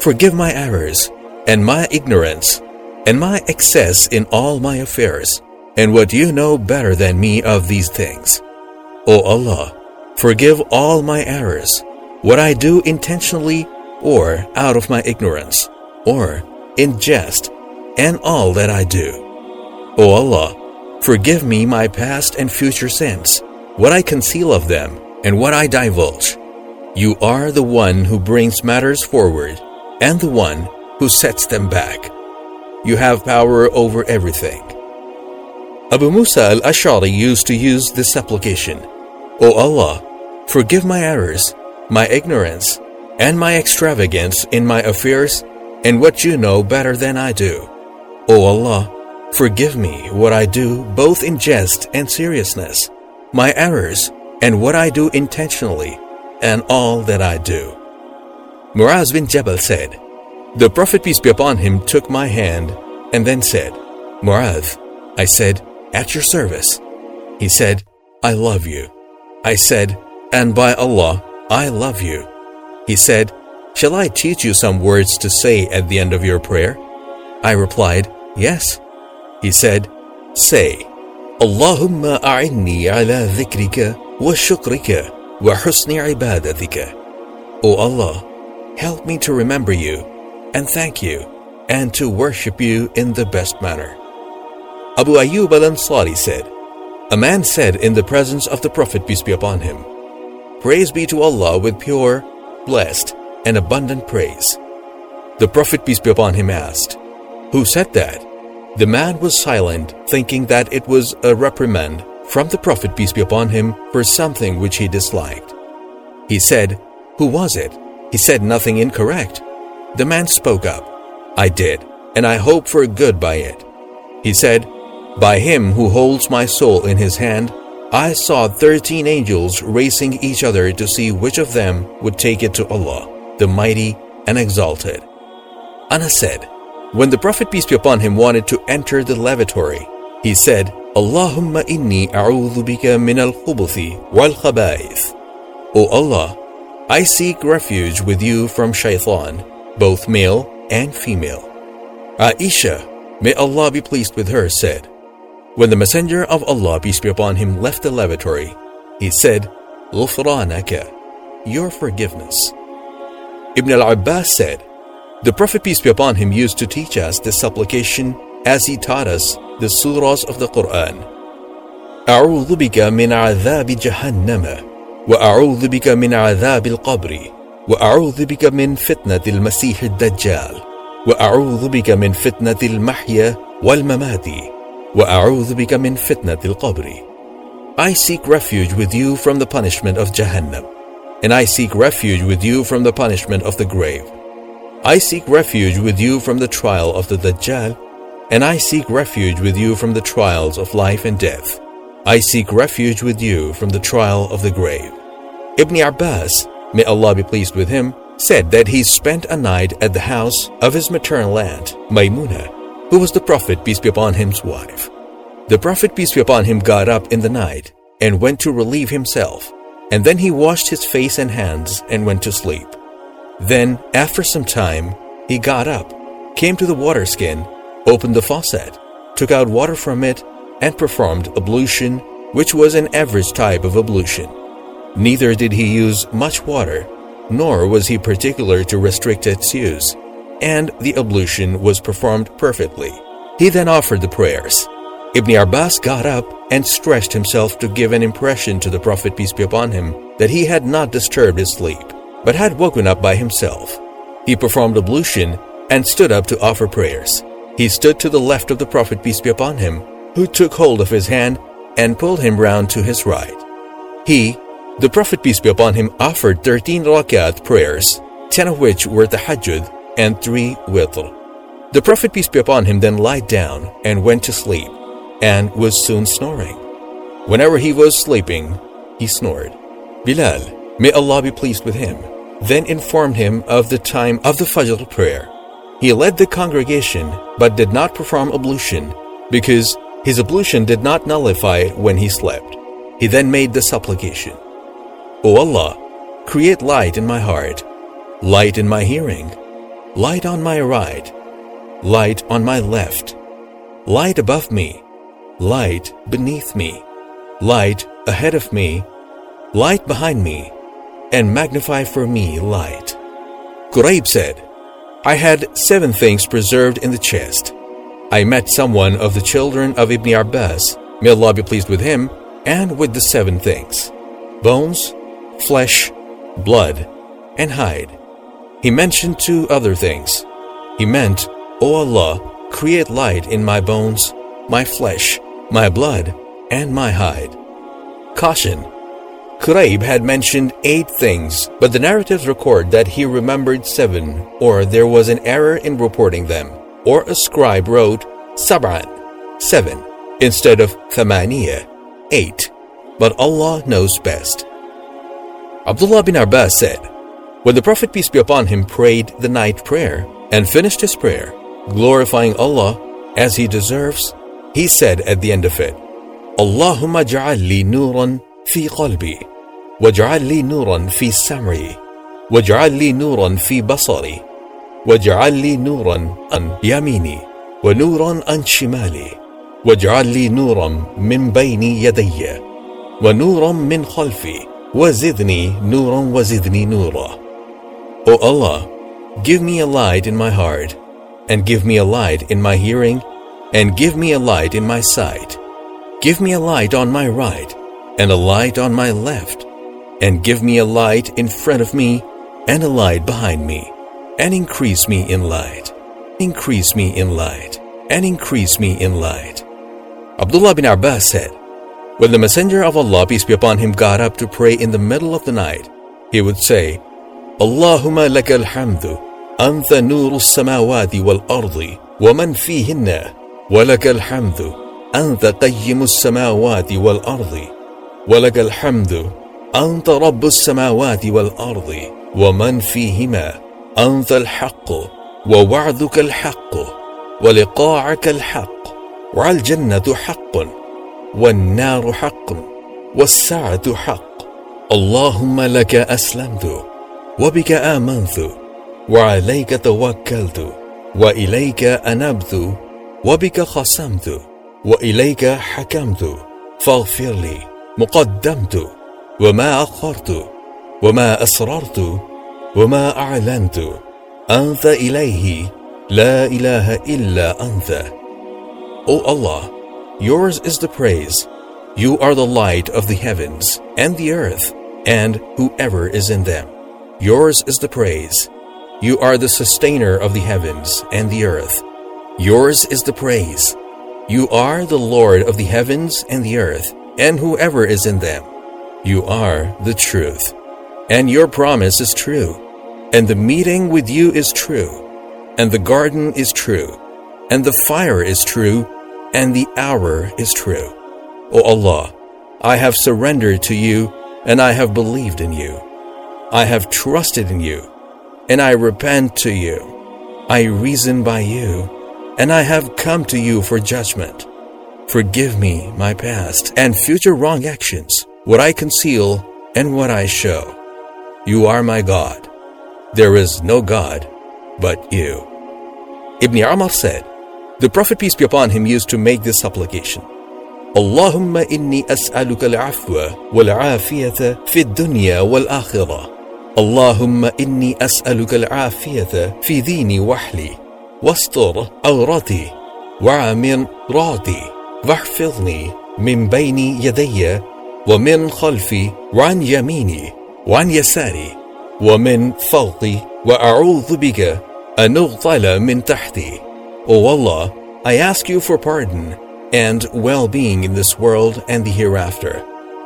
forgive my errors and my ignorance and my excess in all my affairs, and what you know better than me of these things. O Allah, forgive all my errors, what I do intentionally or out of my ignorance, or in jest, and all that I do. O Allah, forgive me my past and future sins, what I conceal of them, and what I divulge. You are the one who brings matters forward, and the one who sets them back. You have power over everything. Abu Musa al Ash'ari used to use this supplication O Allah, forgive my errors, my ignorance, and my extravagance in my affairs, and what you know better than I do. O Allah, forgive me what I do both in jest and seriousness, my errors, and what I do intentionally, and all that I do. Mu'adh bin Jabal said, the Prophet, peace be upon him, took my hand and then said, Mu'adh, I said, at your service. He said, I love you. I said, And by Allah, I love you. He said, Shall I teach you some words to say at the end of your prayer? I replied, Yes. He said, Say, Allahumma a'inni ala dhikrika wa shukrika wa husni ibadatika. O Allah, help me to remember you and thank you and to worship you in the best manner. Abu Ayyub al-Ansari said, A man said in the presence of the Prophet peace be upon him, Praise be to Allah with pure, blessed, and abundant praise. The Prophet peace be upon him asked, Who said that? The man was silent, thinking that it was a reprimand from the Prophet peace be upon him for something which he disliked. He said, Who was it? He said nothing incorrect. The man spoke up, I did, and I hope for good by it. He said, By him who holds my soul in his hand, I saw thirteen angels racing each other to see which of them would take it to Allah, the Mighty and Exalted. Anas said, When the Prophet peace be upon him wanted to enter the lavatory, he said, Allahumma inni a'udhu bika min al-khubuthi wal khaba'ith. O Allah, I seek refuge with you from shaitan, both male and female. Aisha, may Allah be pleased with her, said, When the Messenger of Allah, peace be upon him, left the lavatory, he said, Ghufranaka, your forgiveness. Ibn al-Abbas said, The Prophet, peace be upon him, used to teach us the supplication as he taught us the surahs of the Quran. أعوذ بك من عذاب جهنم وأعوذ بك من عذاب القبر وأعوذ بك من فتنة المسيح الدجال وأعوذ بك من فتنة المحيا والممات وأعوذ بك من فتنة القبر I seek refuge with you from the punishment of Jahannam and I seek refuge with you from the punishment of the grave. I seek refuge with you from the trial of the Dajjal and I seek refuge with you from the trials of life and death. I seek refuge with you from the trial of the grave. Ibn Abbas, may Allah be pleased with him, said that he spent a night at the house of his maternal aunt, Maymuna, who was the Prophet, peace be upon him's wife. The Prophet, peace be upon him, got up in the night and went to relieve himself, and then he washed his face and hands and went to sleep. Then, after some time, he got up, came to the water skin, opened the faucet, took out water from it, and performed ablution, which was an average type of ablution. Neither did he use much water nor was he particular to restrict its use, and the ablution was performed perfectly. He then offered the prayers. Ibn Abbas got up and stretched himself to give an impression to the Prophet, peace be upon him, that he had not disturbed his sleep, but had woken up by himself. He performed ablution and stood up to offer prayers. He stood to the left of the Prophet, peace be upon him, who took hold of his hand and pulled him round to his right. He, the Prophet, peace be upon him, offered 13 rakat prayers, 10 of which were the tahajjud and 3 witr. The Prophet, peace be upon him, then lied down and went to sleep, and was soon snoring. Whenever he was sleeping, he snored. Bilal, may Allah be pleased with him, then informed him of the time of the Fajr prayer. He led the congregation, but did not perform ablution, because his ablution did not nullify when he slept. He then made the supplication. O Allah, create light in my heart, light in my hearing, light on my right, light on my left, light above me, light beneath me, light ahead of me, light behind me, and magnify for me light. Quraib said, I had seven things preserved in the chest. I met someone of the children of Ibn Abbas, may Allah be pleased with him, and with the seven things bones, flesh, blood, and hide. He mentioned two other things. He meant, O Allah, create light in my bones, my flesh, my blood, and my hide. Caution. Quraib had mentioned eight things, but the narratives record that he remembered seven, or there was an error in reporting them, or a scribe wrote sab'an, seven, instead of thamaniya, eight. But Allah knows best. Abdullah bin Abbas said, When the Prophet peace be upon him prayed the night prayer and finished his prayer, glorifying Allah as he deserves, he said at the end of it, Allahumma ja'al li nuran في قلبي واجعل لي نورا في سمعي واجعل لي نورا في بصري واجعل لي نورا عن يميني ونورا عن شمالي واجعل لي نورا من بين يدي ونورا من خلفي وزدني نورا وزدني نورا O Allah, give me a light in my heart, and give me a light in my hearing, and give me a light in my sight. Give me a light on my right, and a light on my left, and give me a light in front of me, and a light behind me, and increase me in light. Increase me in light, and increase me in light. Abdullah bin Abbas said, When the Messenger of Allah, peace be upon him, got up to pray in the middle of the night, he would say, اللهم لك الحمد أنت نور السماوات والأرض ومن فيهن. ولك الحمد أنت قيم السماوات والأرض. ولك الحمد أنت رب السماوات والأرض ومن فيهما. أنت الحق ووعدك الحق ولقاعك الحق والجنة حق والنار حق والساعة حق. اللهم لك أسلمت. وبك آمنت وعليك توكلت وإليك أنبت وبك خصمت وإليك حكمت فاغفر لي مقدمت وما أخرت وما أسررت وما أعلنت أنت إليه لا إله إلا أنت O Allah, yours is the praise. You are the light of the heavens and the earth and whoever is in them. Yours is the praise. You are the sustainer of the heavens and the earth. Yours is the praise. You are the Lord of the heavens and the earth, and whoever is in them. You are the truth. And your promise is true. And the meeting with you is true. And the garden is true. And the fire is true. And the hour is true. O Allah, I have surrendered to you, and I have believed in you. I have trusted in you, and I repent to you. I reason by you, and I have come to you for judgment. Forgive me my past and future wrong actions, what I conceal and what I show. You are my God. There is no God but you. Ibn Umar said, The Prophet, peace be upon him, used to make this supplication. اللهم إني أسألك العفو والعافية في الدنيا والآخرة اللهم إني أسألك العافية في ديني وحلي واستر عورتي وعامر راتي واحفظني من بين يدي ومن خلفي وعن يميني وعن يساري ومن فوقي وأعوذ بك أن أغتال من تحتي O Allah, I ask you for pardon and well-being in this world and the hereafter.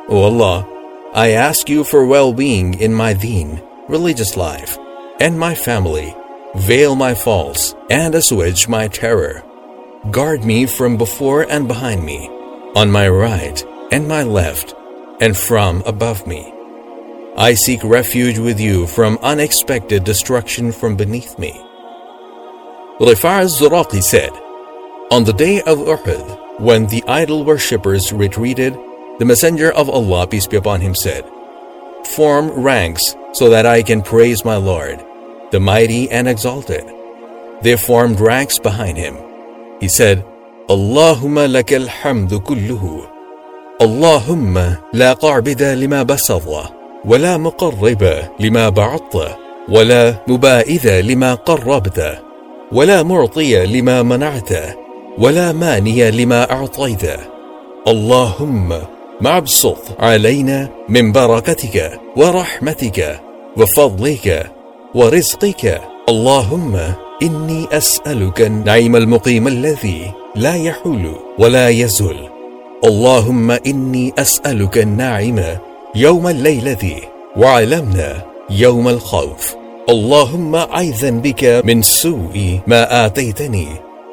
O Allah, I ask you for well-being in my deen, religious life, and my family. Veil my faults and assuage my terror. Guard me from before and behind me, on my right and my left, and from above me. I seek refuge with you from unexpected destruction from beneath me. Rifa'a al-Zuraqi said, On the day of Uhud, when the idol worshippers retreated, the Messenger of Allah, peace be upon him, said, Form ranks so that I can praise my Lord, the mighty and exalted. They formed ranks behind him. He said, Allahumma lakal hamdu kulluhu. Allahumma la qa'bida lima basata, wa la muqarriba lima ba'atta, wa la muba'ida lima qarrabta, wa la lima mana'ta, wa la maniya lima a'tayta. Allahumma اللهم مبسط علينا من بركتك ورحمتك وفضلك ورزقك. اللهم إني أسألك النعيم المقيم الذي لا يحول ولا يزول. اللهم إني أسألك النعيم يوم الليلة وعلمنا يوم الخوف. اللهم عيذا بك من سوء ما آتيتني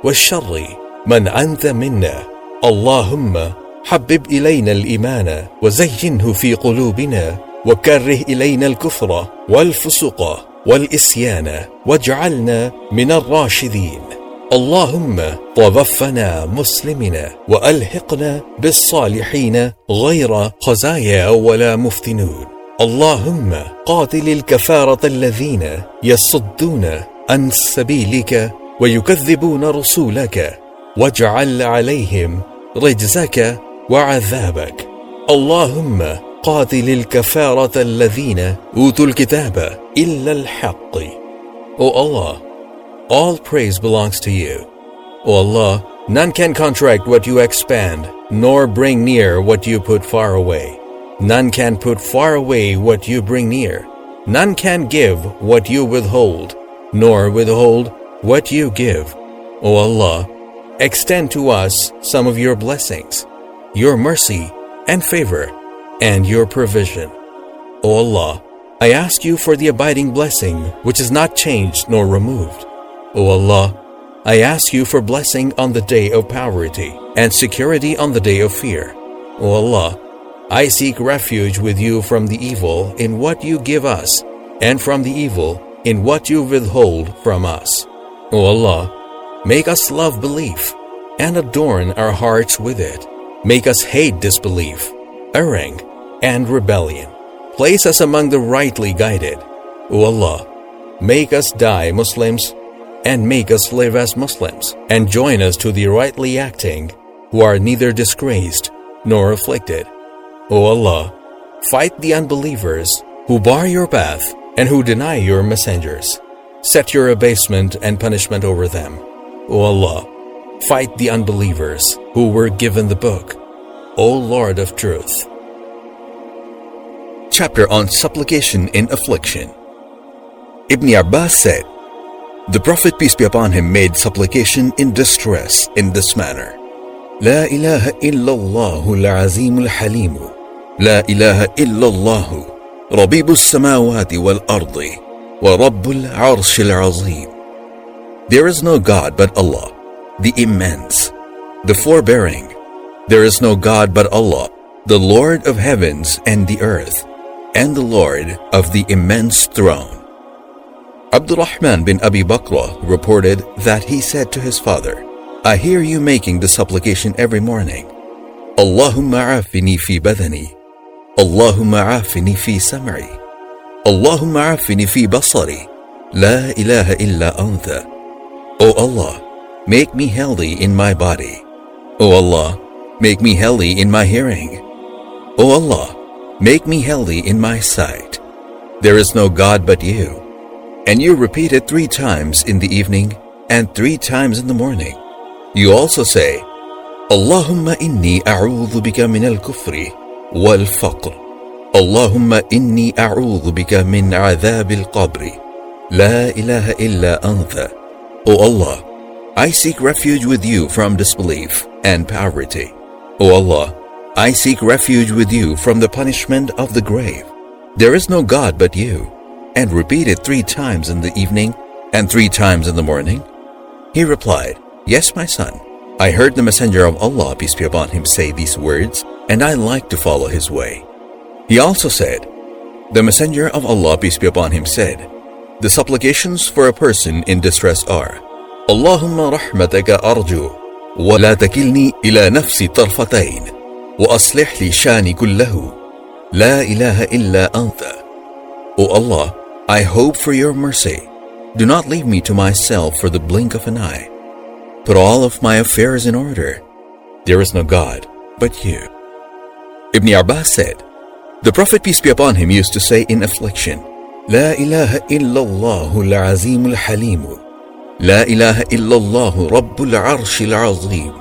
والشر من أنت منا. اللهم حبب إلينا الإيمان وزينه في قلوبنا وكره إلينا الكفر والفسق والإسيان واجعلنا من الراشدين. اللهم توفنا مسلمين وألحقنا بالصالحين غير خزايا ولا مفتنون. اللهم قاتل الكفارة الذين يصدون عن سبيلك ويكذبون رسولك واجعل عليهم رجزك وعذابك اللهم قاتل الكفاره الذين اوتوا الكتاب الا الحق O Allah, all praise belongs to you. O Allah, none can contract what you expand, nor bring near what you put far away. None can put far away what you bring near. None can give what you withhold, nor withhold what you give. O Allah, extend to us some of your blessings, your mercy and favor, and your provision. O Allah, I ask you for the abiding blessing which is not changed nor removed. O Allah, I ask you for blessing on the day of poverty and security on the day of fear. O Allah, I seek refuge with you from the evil in what you give us and from the evil in what you withhold from us. O Allah, make us love belief and adorn our hearts with it. Make us hate disbelief, erring, and rebellion. Place us among the rightly guided. O Allah, make us die Muslims and make us live as Muslims and join us to the rightly acting who are neither disgraced nor afflicted. O Allah, fight the unbelievers who bar your path and who deny your messengers. Set your abasement and punishment over them. O Allah, fight the unbelievers who were given the book. O Lord of truth. chapter on supplication in affliction. Ibn Abbas said, The Prophet, peace be upon him, made supplication in distress in this manner. لا إله إلا الله العظيم الحليم لا إله إلا الله ربيب السماوات والأرض ورب العرش العظيم There is no God but Allah, the immense, the forbearing. There is no God but Allah, the Lord of heavens and the earth and the Lord of the immense throne. Abdurrahman bin Abi Bakr reported that he said to his father, I hear you making the supplication every morning. Allahumma afini fi badani. Allahumma afini fi sam'i. Allahumma afini fi basari. La ilaha illa anta. O Allah, make me healthy in my body. O Allah, make me healthy in my hearing. O Allah, Make me healthy in my sight. There is no God but you. And you repeat it three times in the evening and three times in the morning. You also say, Allahumma inni a'udhu bika min al-kufri wal-faqr. Allahumma inni a'udhu bika min al-qabri. La ilaha illa anta. O Allah, I seek refuge with you from disbelief and poverty. O Allah, I seek refuge with you from the punishment of the grave. There is no God but you. And repeat it three times in the evening and three times in the morning. He replied, Yes, my son. I heard the Messenger of Allah, peace be upon him, say these words, and I like to follow his way. He also said, The Messenger of Allah, peace be upon him, said, The supplications for a person in distress are, Allahumma rahmataka arju, wa la takilni ila nafsi tarfatayn. وأصلح لي شاني كله لا إله إلا أنت O Allah, I hope for your mercy. Do not leave me to myself for the blink of an eye. Put all of my affairs in order. There is no God but you. Ibn Abbas said, The Prophet, peace be upon him, used to say in affliction, لا إله إلا الله العظيم الحليم لا إله إلا الله رب العرش العظيم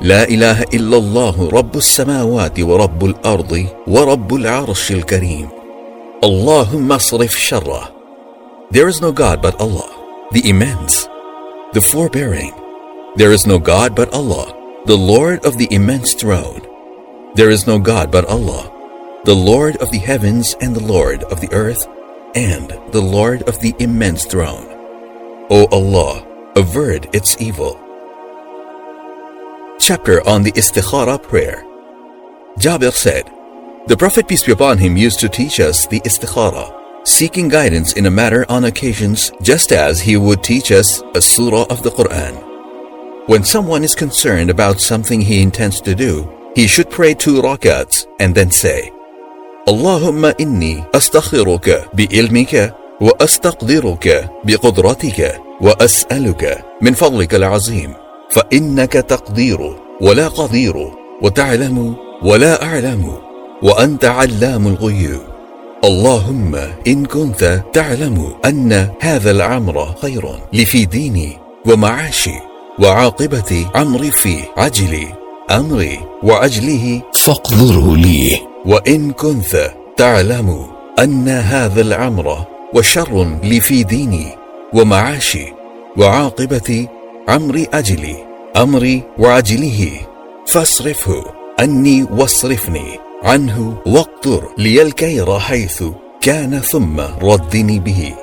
لا اله الا الله رب السماوات ورب الارض ورب العرش الكريم اللهم اصرف شره There is no God but Allah, the immense, the forbearing. There is no God but Allah, the Lord of the immense throne. There is no God but Allah, the Lord of the heavens and the Lord of the earth and the Lord of the immense throne. O Allah, avert its evil. Chapter on the Istikhara Prayer Jabir said, The Prophet peace be upon him used to teach us the Istikhara, seeking guidance in a matter on occasions just as he would teach us a surah of the Quran. When someone is concerned about something he intends to do, he should pray two rakats and then say, Allahumma inni astakhiruka bi ilmika وأستقدرك بقدرتك وأسألك من فضلك العظيم فإنك تقدير ولا قدير وتعلم ولا أعلم وأنت علام الغيوب. اللهم إن كنت تعلم أن هذا العمر خير لفي ديني ومعاشي وعاقبة عمري في عجلي أمري وعجله فاقدره لي. وإن كنت تعلم أن هذا العمر وشر لي في ديني ومعاشي وعاقبة عمري أجلي أمري وعجله فاصرفه عني واصرفني عنه واقدر لي الكير حيث كان ثم ردني به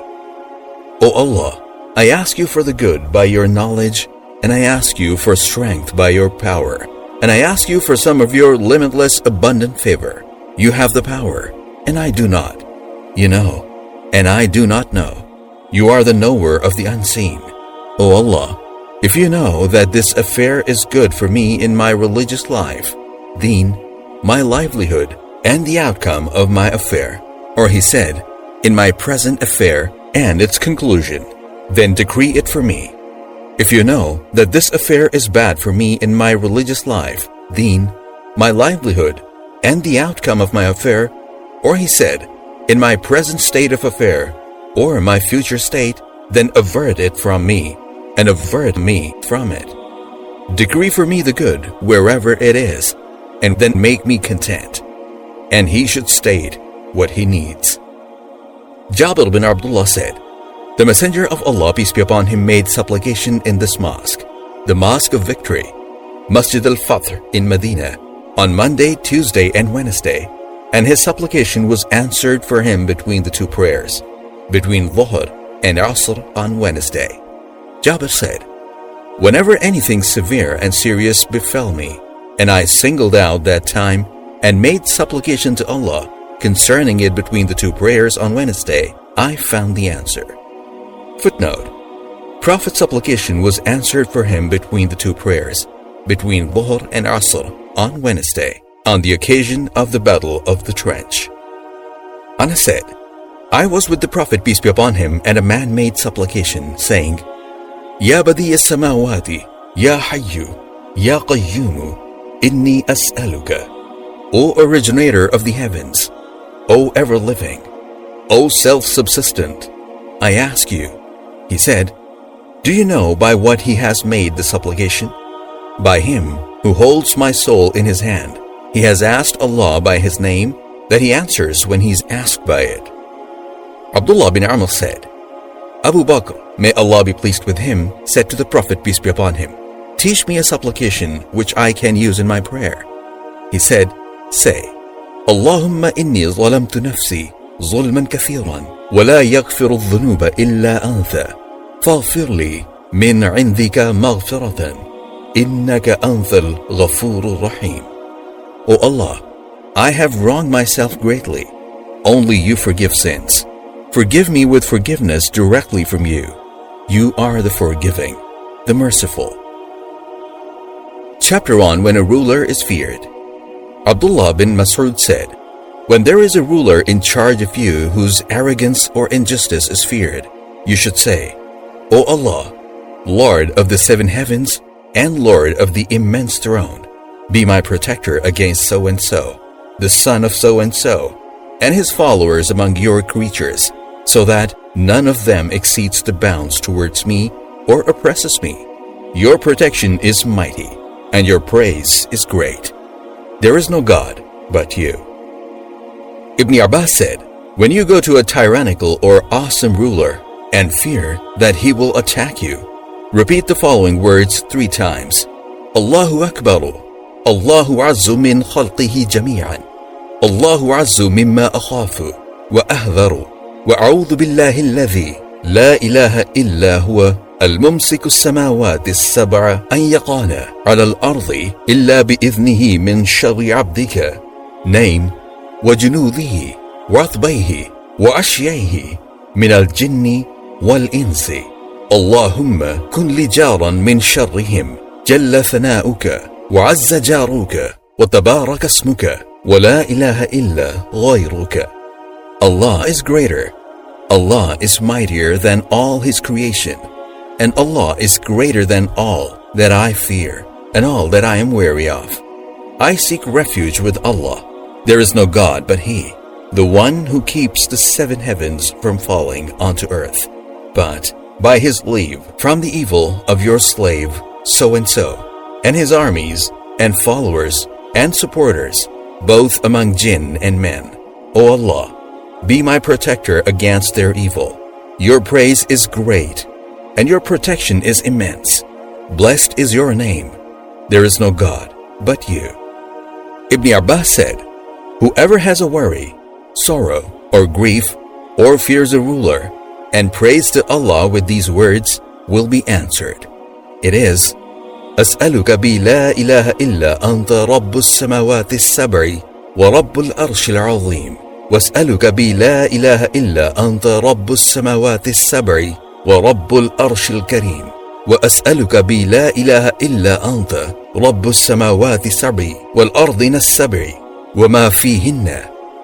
O Allah, I ask you for the good by your knowledge and I ask you for strength by your power and I ask you for some of your limitless abundant favor. You have the power and I do not. You know and I do not know. You are the knower of the unseen. O Allah, if you know that this affair is good for me in my religious life, deen, my livelihood, and the outcome of my affair, or he said, in my present affair and its conclusion, then decree it for me. If you know that this affair is bad for me in my religious life, deen, my livelihood, and the outcome of my affair, or he said, in my present state of affair, or my future state, then avert it from me and avert me from it. Decree for me the good wherever it is, and then make me content. And he should state what he needs. Jabir bin Abdullah said, The Messenger of Allah, peace be upon him, made supplication in this mosque, the Mosque of Victory, Masjid al Fath in Medina, on Monday, Tuesday, and Wednesday, and his supplication was answered for him between the two prayers, between Dhuhr and Asr on Wednesday. Jabir said, Whenever anything severe and serious befell me, and I singled out that time and made supplication to Allah concerning it between the two prayers on Wednesday, I found the answer. Footnote Prophet's supplication was answered for him between the two prayers, between Dhuhr and Asr on Wednesday, on the occasion of the Battle of the Trench. Anas said, I was with the Prophet, peace be upon him, and a man made supplication, saying, Ya Badi samawati Ya Hayyu, Ya Qayyumu, Inni as'aluka, O originator of the heavens, O ever-living, O self-subsistent, I ask you. He said, Do you know by what he has made the supplication? By him who holds my soul in his hand he has asked Allah by His name that He answers when He is asked by it. Abdullah bin Amr said, Abu Bakr, may Allah be pleased with him, said to the Prophet, peace be upon him, Teach me a supplication which I can use in my prayer. He said, Say, Allahumma inni zalamtu nafsi zulman kathiran, wa la yaghfiru dhunuba illa anta, faghfir li min indika maghfiratan, innaka anthal ghafurur rahim. O Allah, I have wronged myself greatly. Only you forgive sins. Forgive me with forgiveness directly from you. You are the forgiving, the merciful. Chapter on When a Ruler is Feared. Abdullah bin Mas'ud said, When there is a ruler in charge of you whose arrogance or injustice is feared, you should say, O Allah, Lord of the seven heavens and Lord of the immense throne, be my protector against so and so, the son of so and so, and his followers among your creatures so that none of them exceeds the bounds towards me or oppresses me. Your protection is mighty, and your praise is great. There is no God but you. Ibn Abbas said, When you go to a tyrannical or awesome ruler and fear that he will attack you, repeat the following words three times. Allahu Akbar. Azzu min khalqihi jami'an. Allahu Azzu mimma akhafu wa ahdharu. وأعوذ بالله الذي لا إله إلا هو الممسك السماوات السبع أن يقعن على الأرض إلا بإذنه من شر عبدك نيم وجنوده وعطبيه وأشيائه من الجن والإنس اللهم كن لي جارا من شرهم جل ثناؤك وعز جارك وتبارك اسمك ولا إله إلا غيرك Allah is greater. Allah is mightier than all His creation. And Allah is greater than all that I fear and all that I am weary of. I seek refuge with Allah. There is no God but He, the one who keeps the seven heavens from falling onto earth. But by His leave from the evil of your slave so and so, and his armies and followers and supporters, both among jinn and men. O Allah, be my protector against their evil. Your praise is great, and your protection is immense. Blessed is your name. There is no God but you. Ibn Abbas said, Whoever has a worry, sorrow, or grief, or fears a ruler, and prays to Allah with these words, will be answered. It is, أسألك بلا إله إلا أنت رب السماوات السبع ورب الأرش العظيم. وأسألك بي لا إله إلا أنت رب السماوات السبع ورب الأرش الكريم. وأسألك بي لا إله إلا أنت رب السماوات السبع والأرض السبع وما فيهن.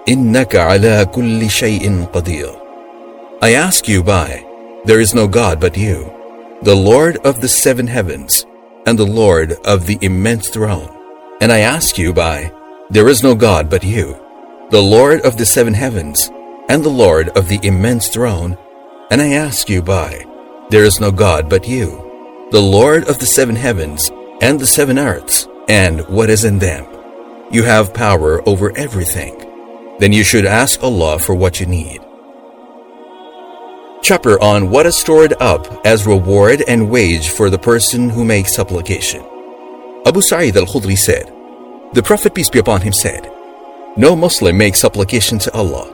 إنك على كل شيء قدير. I ask you by, there is no God but you, the Lord of the seven heavens, and the Lord of the immense throne. And I ask you by, there is no God but you, the Lord of the seven heavens, and the Lord of the immense throne, and I ask you by, there is no God but you, the Lord of the seven heavens, and the seven earths, and what is in them. You have power over everything. Then you should ask Allah for what you need. Chapter on what is stored up as reward and wage for the person who makes supplication. Abu Sa'id al-Khudri said, The Prophet peace be upon him said, no Muslim makes supplication to Allah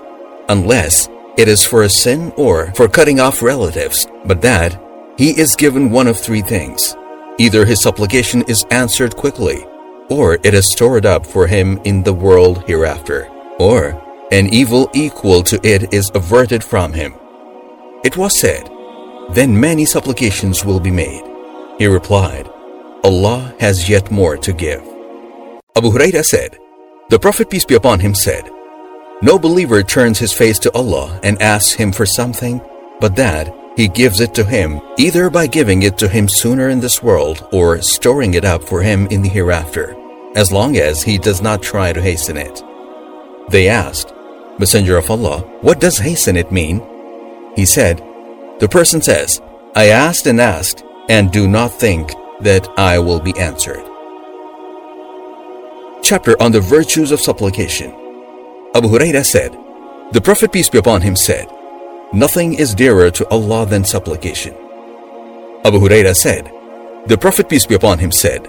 unless it is for a sin or for cutting off relatives, but that he is given one of three things. Either his supplication is answered quickly, or it is stored up for him in the world hereafter, or an evil equal to it is averted from him. It was said, Then many supplications will be made. He replied, Allah has yet more to give. Abu Huraira said, the Prophet, peace be upon him, said, No believer turns his face to Allah and asks him for something, but that he gives it to him, either by giving it to him sooner in this world or storing it up for him in the hereafter, as long as he does not try to hasten it. They asked, Messenger of Allah, what does hasten it mean? He said, The person says, I asked and asked, and do not think that I will be answered chapter on the virtues of supplication. Abu Huraira said, The Prophet peace be upon him said, Nothing is dearer to Allah than supplication. Abu Huraira said, The Prophet peace be upon him said,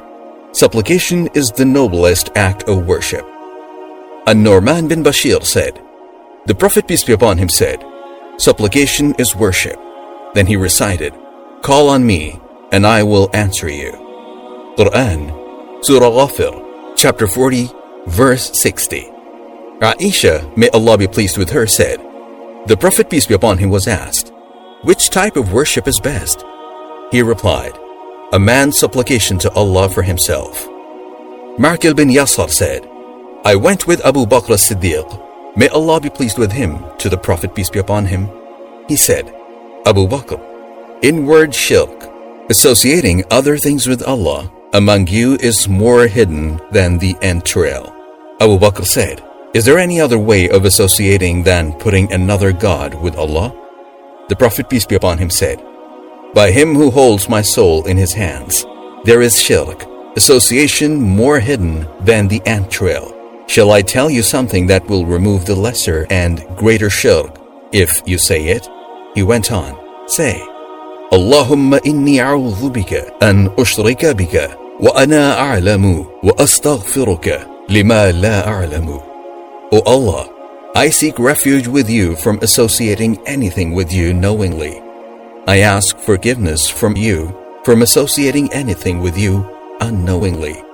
Supplication is the noblest act of worship. And Nu'man bin Bashir said, The Prophet peace be upon him said, Supplication is worship. Then he recited, Call on me, and I will answer you. Quran, Surah Ghafir, chapter 40, verse 60. Aisha, may Allah be pleased with her, said, The Prophet, peace be upon him, was asked, Which type of worship is best? He replied, A man's supplication to Allah for himself. Ma'qil bin Yasar said, I went with Abu Bakr as-Siddiq, may Allah be pleased with him, to the Prophet, peace be upon him. He said, Abu Bakr, inward shirk, associating other things with Allah, among you is more hidden than the entrail. Abu Bakr said, Is there any other way of associating than putting another God with Allah? The Prophet, peace be upon him, said, By him who holds my soul in his hands, there is shirk, association more hidden than the entrail. Shall I tell you something that will remove the lesser and greater shirk if you say it? He went on, Say, Allahumma inni a'udhu bika an ushrika bika wa ana a'lamu wa astaghfiruka lima la a'lamu. O Allah, I seek refuge with you from associating anything with you knowingly. I ask forgiveness from you from associating anything with you unknowingly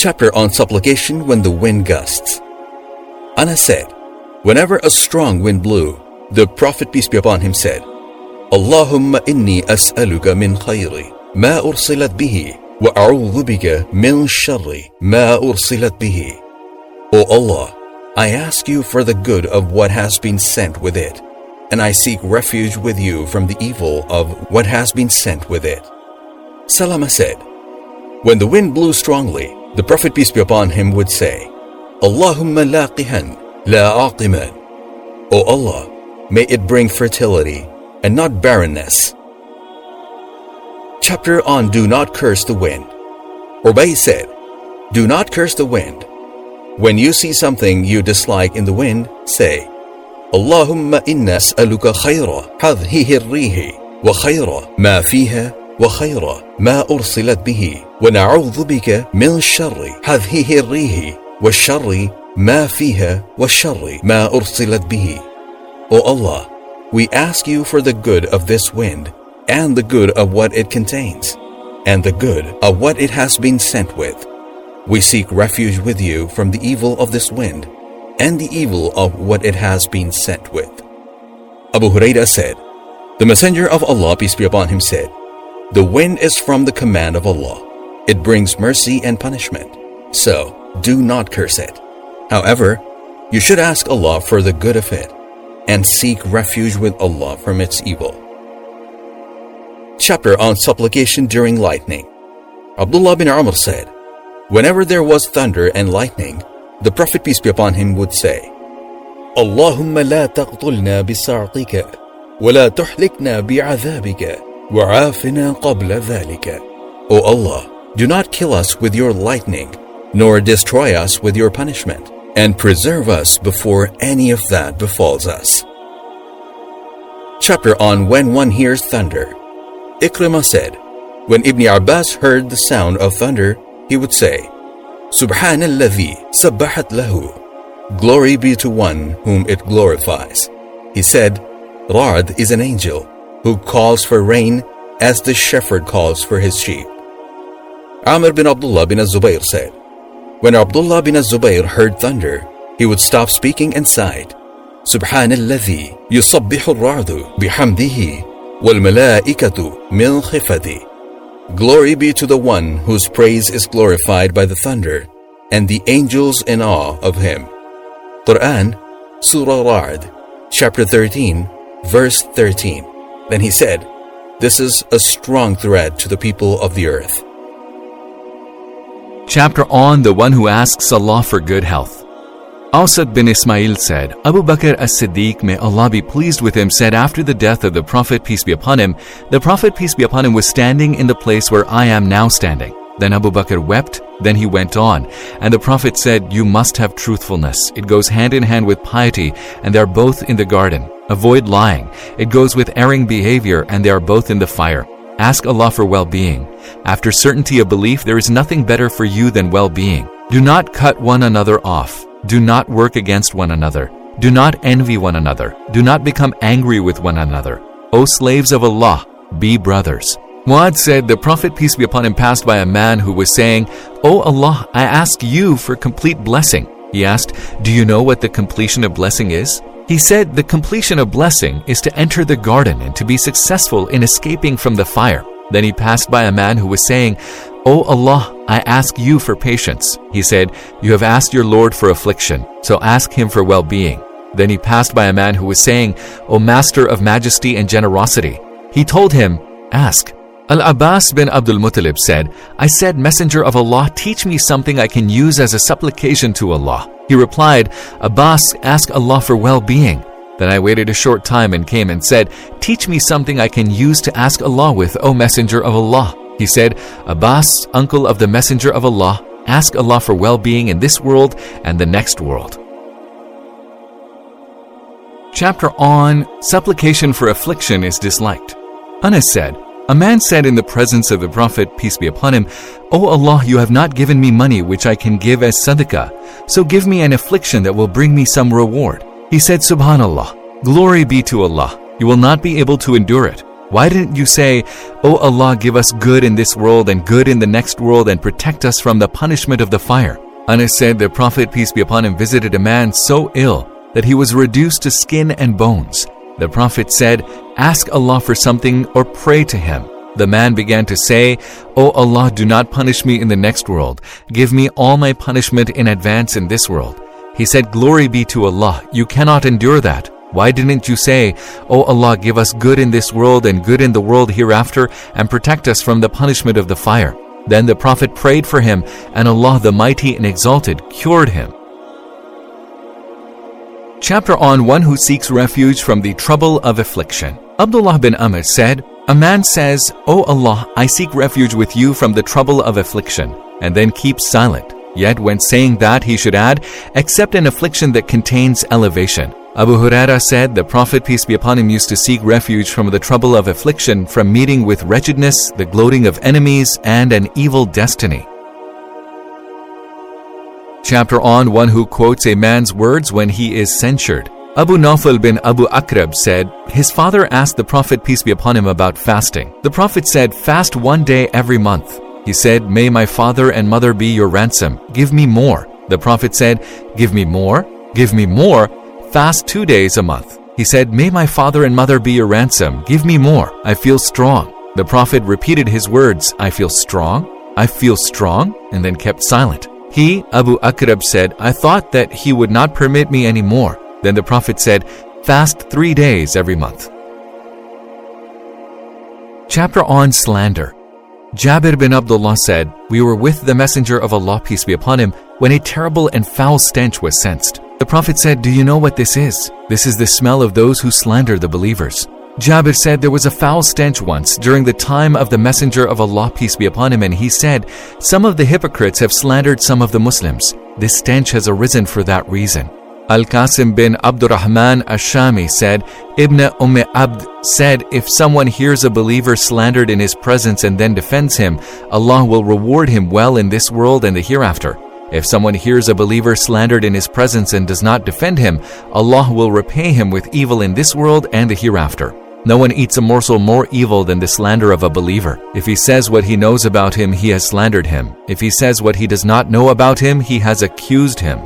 chapter on supplication when the wind gusts. Anas said, Whenever a strong wind blew, the Prophet, peace be upon him, said, Allahumma inni as'aluka min khayri ma ursilat bihi wa a'udhu bika min sharri ma ursilat bihi. O Allah, I ask you for the good of what has been sent with it, and I seek refuge with you from the evil of what has been sent with it. Salama said, When the wind blew strongly, the Prophet, peace be upon him, would say, Allahumma laqihan la aqiman. O Allah, may it bring fertility and not barrenness. Chapter on Do Not Curse the Wind. Ubayy said, Do not curse the wind. When you see something you dislike in the wind, say, innas aluka khayra, hadhihi rihi, wa khayra ma fiha.'" وخير ما أرسلت به ونعوذ بك من شر هذه الريح والشر ما فيها والشر ما أرسلت به O Allah, we ask you for the good of this wind and the good of what it contains and the good of what it has been sent with. We seek refuge with you from the evil of this wind and the evil of what it has been sent with. Abu Huraira said, The Messenger of Allah, peace be upon him, said, The wind is from the command of Allah. It brings mercy and punishment. So, do not curse it. However, you should ask Allah for the good of it and seek refuge with Allah from its evil. Chapter on Supplication During Lightning Abdullah bin Umar said, Whenever there was thunder and lightning, the Prophet peace be upon him would say, اللهم لا تقتلنا بصعقك ولا تحلكنا بعذابك وعافنا قبل ذلك. O Allah, do not kill us with your lightning, nor destroy us with your punishment, and preserve us before any of that befalls us. Chapter on When One Hears Thunder. Ikrimah said, When Ibn Abbas heard the sound of thunder, he would say, Subhanalladhi sabbahat lahu. Glory be to one whom it glorifies. He said, Ra'd is an angel who calls for rain as the shepherd calls for his sheep. Amr bin Abdullah bin Az-Zubayr said, When Abdullah bin Az-Zubayr heard thunder, he would stop speaking and sighed, Subhanalladhi yusabbihu ar-ra'du bihamdihi wal malaikatu min khifati. Glory be to the one whose praise is glorified by the thunder and the angels in awe of him. Quran, Surah Ra'd, chapter 13, verse 13. Then he said, This is a strong thread to the people of the earth. Chapter on the one who asks Allah for good health. Asad bin Ismail said, Abu Bakr as-Siddiq, may Allah be pleased with him, said after the death of the Prophet, peace be upon him, the Prophet, peace be upon him, was standing in the place where I am now standing. Then Abu Bakr wept, then he went on. And the Prophet said, You must have truthfulness. It goes hand in hand with piety, and they are both in the garden. Avoid lying. It goes with erring behavior, and they are both in the fire. Ask Allah for well-being. After certainty of belief, there is nothing better for you than well-being. Do not cut one another off. Do not work against one another. Do not envy one another. Do not become angry with one another. O slaves of Allah, be brothers. Mu'adh said, The Prophet, peace be upon him, passed by a man who was saying, O Allah, I ask you for complete blessing. He asked, Do you know what the completion of blessing is? He said, The completion of blessing is to enter the garden and to be successful in escaping from the fire. Then he passed by a man who was saying, O Allah, I ask you for patience. He said, You have asked your Lord for affliction, so ask him for well being. Then he passed by a man who was saying, O Master of majesty and generosity. He told him, Ask. Al Abbas bin Abdul Muttalib said, I said, Messenger of Allah, teach me something I can use as a supplication to Allah. He replied, Abbas, ask Allah for well being. Then I waited a short time and came and said, Teach me something I can use to ask Allah with, O Messenger of Allah. He said, Abbas, uncle of the Messenger of Allah, ask Allah for well being in this world and the next world. Chapter on Supplication for Affliction is Disliked. Anas said, A man said in the presence of the Prophet, peace be upon him, O Allah, you have not given me money which I can give as sadaqah, so give me an affliction that will bring me some reward. He said, Subhanallah, glory be to Allah, you will not be able to endure it. Why didn't you say, O Allah, give us good in this world and good in the next world and protect us from the punishment of the fire? Anas said the Prophet, peace be upon him, visited a man so ill that he was reduced to skin and bones. The Prophet said, Ask Allah for something or pray to Him. The man began to say, O Allah, do not punish me in the next world. Give me all my punishment in advance in this world. He said, Glory be to Allah. You cannot endure that. Why didn't you say, O Allah, give us good in this world and good in the world hereafter and protect us from the punishment of the fire? Then the Prophet prayed for him and Allah the Mighty and Exalted cured him. Chapter on one who seeks refuge from the trouble of affliction. Abdullah bin Amr said, A man says, O Allah, I seek refuge with you from the trouble of affliction, and then keeps silent. Yet when saying that, he should add, except an affliction that contains elevation. Abu Huraira said the Prophet, peace be upon him, used to seek refuge from the trouble of affliction, from meeting with wretchedness, the gloating of enemies, and an evil destiny. Chapter on one who quotes a man's words when he is censured. Abu Nawfal bin Abu Akrab said, His father asked the Prophet, peace be upon him, about fasting. The Prophet said, Fast one day every month. He said, May my father and mother be your ransom. Give me more. The Prophet said, Give me more? Give me more? Fast two days a month. He said, May my father and mother be your ransom. Give me more. I feel strong. The Prophet repeated his words, I feel strong, I feel strong, and then kept silent. He, Abu Akrab, said, I thought that he would not permit me any more. Then the Prophet said, Fast three days every month. Chapter on Slander Jabir bin Abdullah said, We were with the Messenger of Allah, peace be upon him, when a terrible and foul stench was sensed. The Prophet said, Do you know what this is? This is the smell of those who slander the believers. Jabir said there was a foul stench once during the time of the Messenger of Allah, peace be upon him, and he said, Some of the hypocrites have slandered some of the Muslims. This stench has arisen for that reason. Al Qasim bin Abdurrahman Ashami said, Ibn Umm Abd said, If someone hears a believer slandered in his presence and then defends him, Allah will reward him well in this world and the hereafter. If someone hears a believer slandered in his presence and does not defend him, Allah will repay him with evil in this world and the hereafter. No one eats a morsel more evil than the slander of a believer. If he says what he knows about him, he has slandered him. If he says what he does not know about him, he has accused him.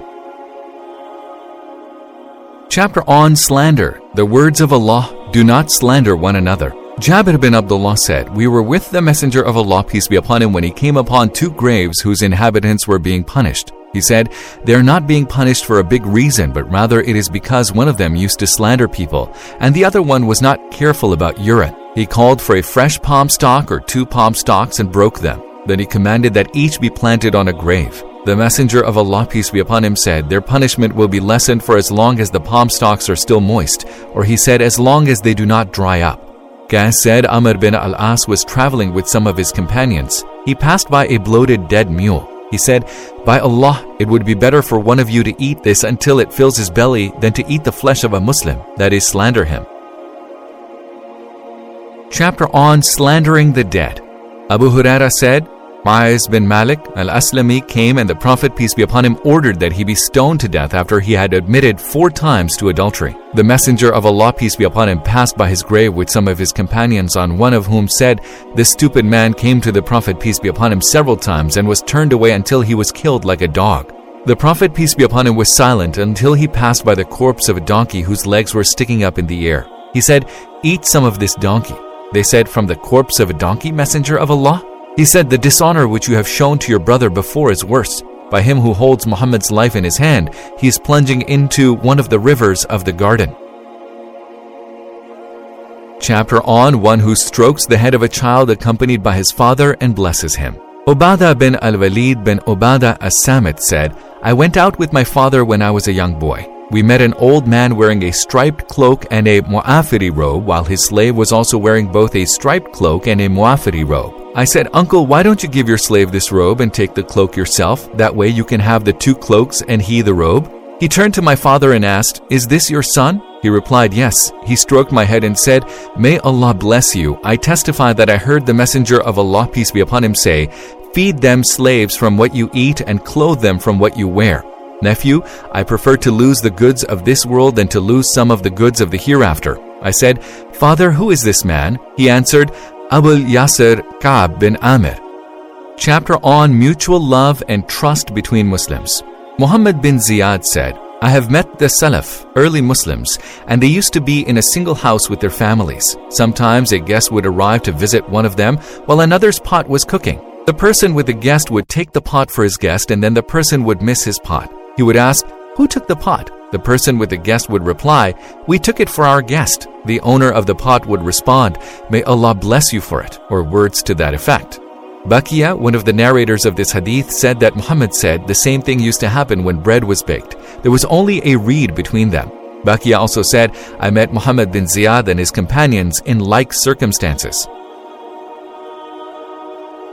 Chapter on Slander The words of Allah Do not slander one another. Jabir bin Abdullah said, We were with the Messenger of Allah, peace be upon him, when he came upon two graves whose inhabitants were being punished. He said, They are not being punished for a big reason, but rather it is because one of them used to slander people, and the other one was not careful about urine. He called for a fresh palm stalk or two palm stalks and broke them. Then he commanded that each be planted on a grave. The Messenger of Allah, peace be upon him, said, Their punishment will be lessened for as long as the palm stalks are still moist, or he said, as long as they do not dry up. Qais said Amr bin al As was traveling with some of his companions. He passed by a bloated dead mule. He said, By Allah, it would be better for one of you to eat this until it fills his belly than to eat the flesh of a Muslim, that is, slander him. Chapter on Slandering the Dead. Abu Huraira said, Ma'iz bin Malik al-Aslami came and the Prophet, peace be upon him, ordered that he be stoned to death after he had admitted four times to adultery. The Messenger of Allah, peace be upon him, passed by his grave with some of his companions, on one of whom said, This stupid man came to the Prophet, peace be upon him, several times and was turned away until he was killed like a dog. The Prophet, peace be upon him, was silent until he passed by the corpse of a donkey whose legs were sticking up in the air. He said, Eat some of this donkey. They said, From the corpse of a donkey, Messenger of Allah? He said, The dishonor which you have shown to your brother before is worse. By him who holds Muhammad's life in his hand, he is plunging into one of the rivers of the garden. Chapter on one who strokes the head of a child accompanied by his father and blesses him. Ubadah bin al Walid bin Ubadah as Samit said, I went out with my father when I was a young boy. We met an old man wearing a striped cloak and a mu'afiri robe, while his slave was also wearing both a striped cloak and a mu'afiri robe. I said, Uncle, why don't you give your slave this robe and take the cloak yourself? That way you can have the two cloaks and he the robe. He turned to my father and asked, Is this your son? He replied, Yes. He stroked my head and said, May Allah bless you. I testify that I heard the Messenger of Allah, peace be upon him, say, Feed them slaves from what you eat and clothe them from what you wear. Nephew, I prefer to lose the goods of this world than to lose some of the goods of the hereafter. I said, Father, who is this man? He answered, Abul Yasir Ka'b bin Amir. Chapter on Mutual Love and Trust Between Muslims. Muhammad bin Ziyad said, I have met the Salaf, early Muslims, and they used to be in a single house with their families. Sometimes a guest would arrive to visit one of them while another's pot was cooking. The person with the guest would take the pot for his guest and then the person would miss his pot. He would ask, Who took the pot? The person with the guest would reply, We took it for our guest. The owner of the pot would respond, May Allah bless you for it, or words to that effect. Baqiyya, one of the narrators of this hadith, said that Muhammad said the same thing used to happen when bread was baked. There was only a reed between them. Baqiyya also said, I met Muhammad bin Ziyad and his companions in like circumstances.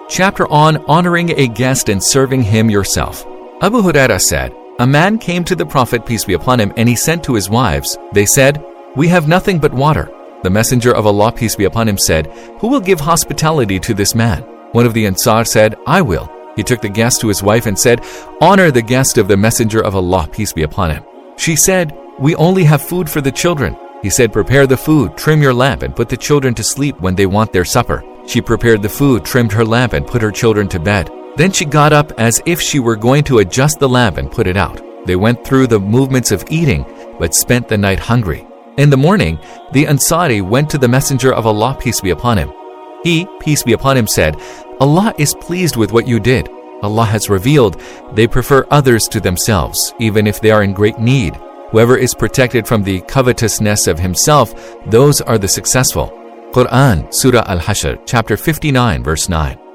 Chapter on Honoring a Guest and Serving Him Yourself. Abu Huraira said, A man came to the Prophet, peace be upon him, and he sent to his wives. They said, We have nothing but water. The Messenger of Allah, peace be upon him, said, Who will give hospitality to this man? One of the Ansar said, I will. He took the guest to his wife and said, Honor the guest of the Messenger of Allah, peace be upon him. She said, We only have food for the children. He said, Prepare the food, trim your lamp, and put the children to sleep when they want their supper. She prepared the food, trimmed her lamp, and put her children to bed. Then she got up as if she were going to adjust the lamp and put it out. They went through the movements of eating, but spent the night hungry. In the morning, the Ansari went to the Messenger of Allah, peace be upon him. He, peace be upon him, said, Allah is pleased with what you did. Allah has revealed they prefer others to themselves, even if they are in great need. Whoever is protected from the covetousness of himself, those are the successful. Quran, Surah Al Hashr, chapter 59, verse 9.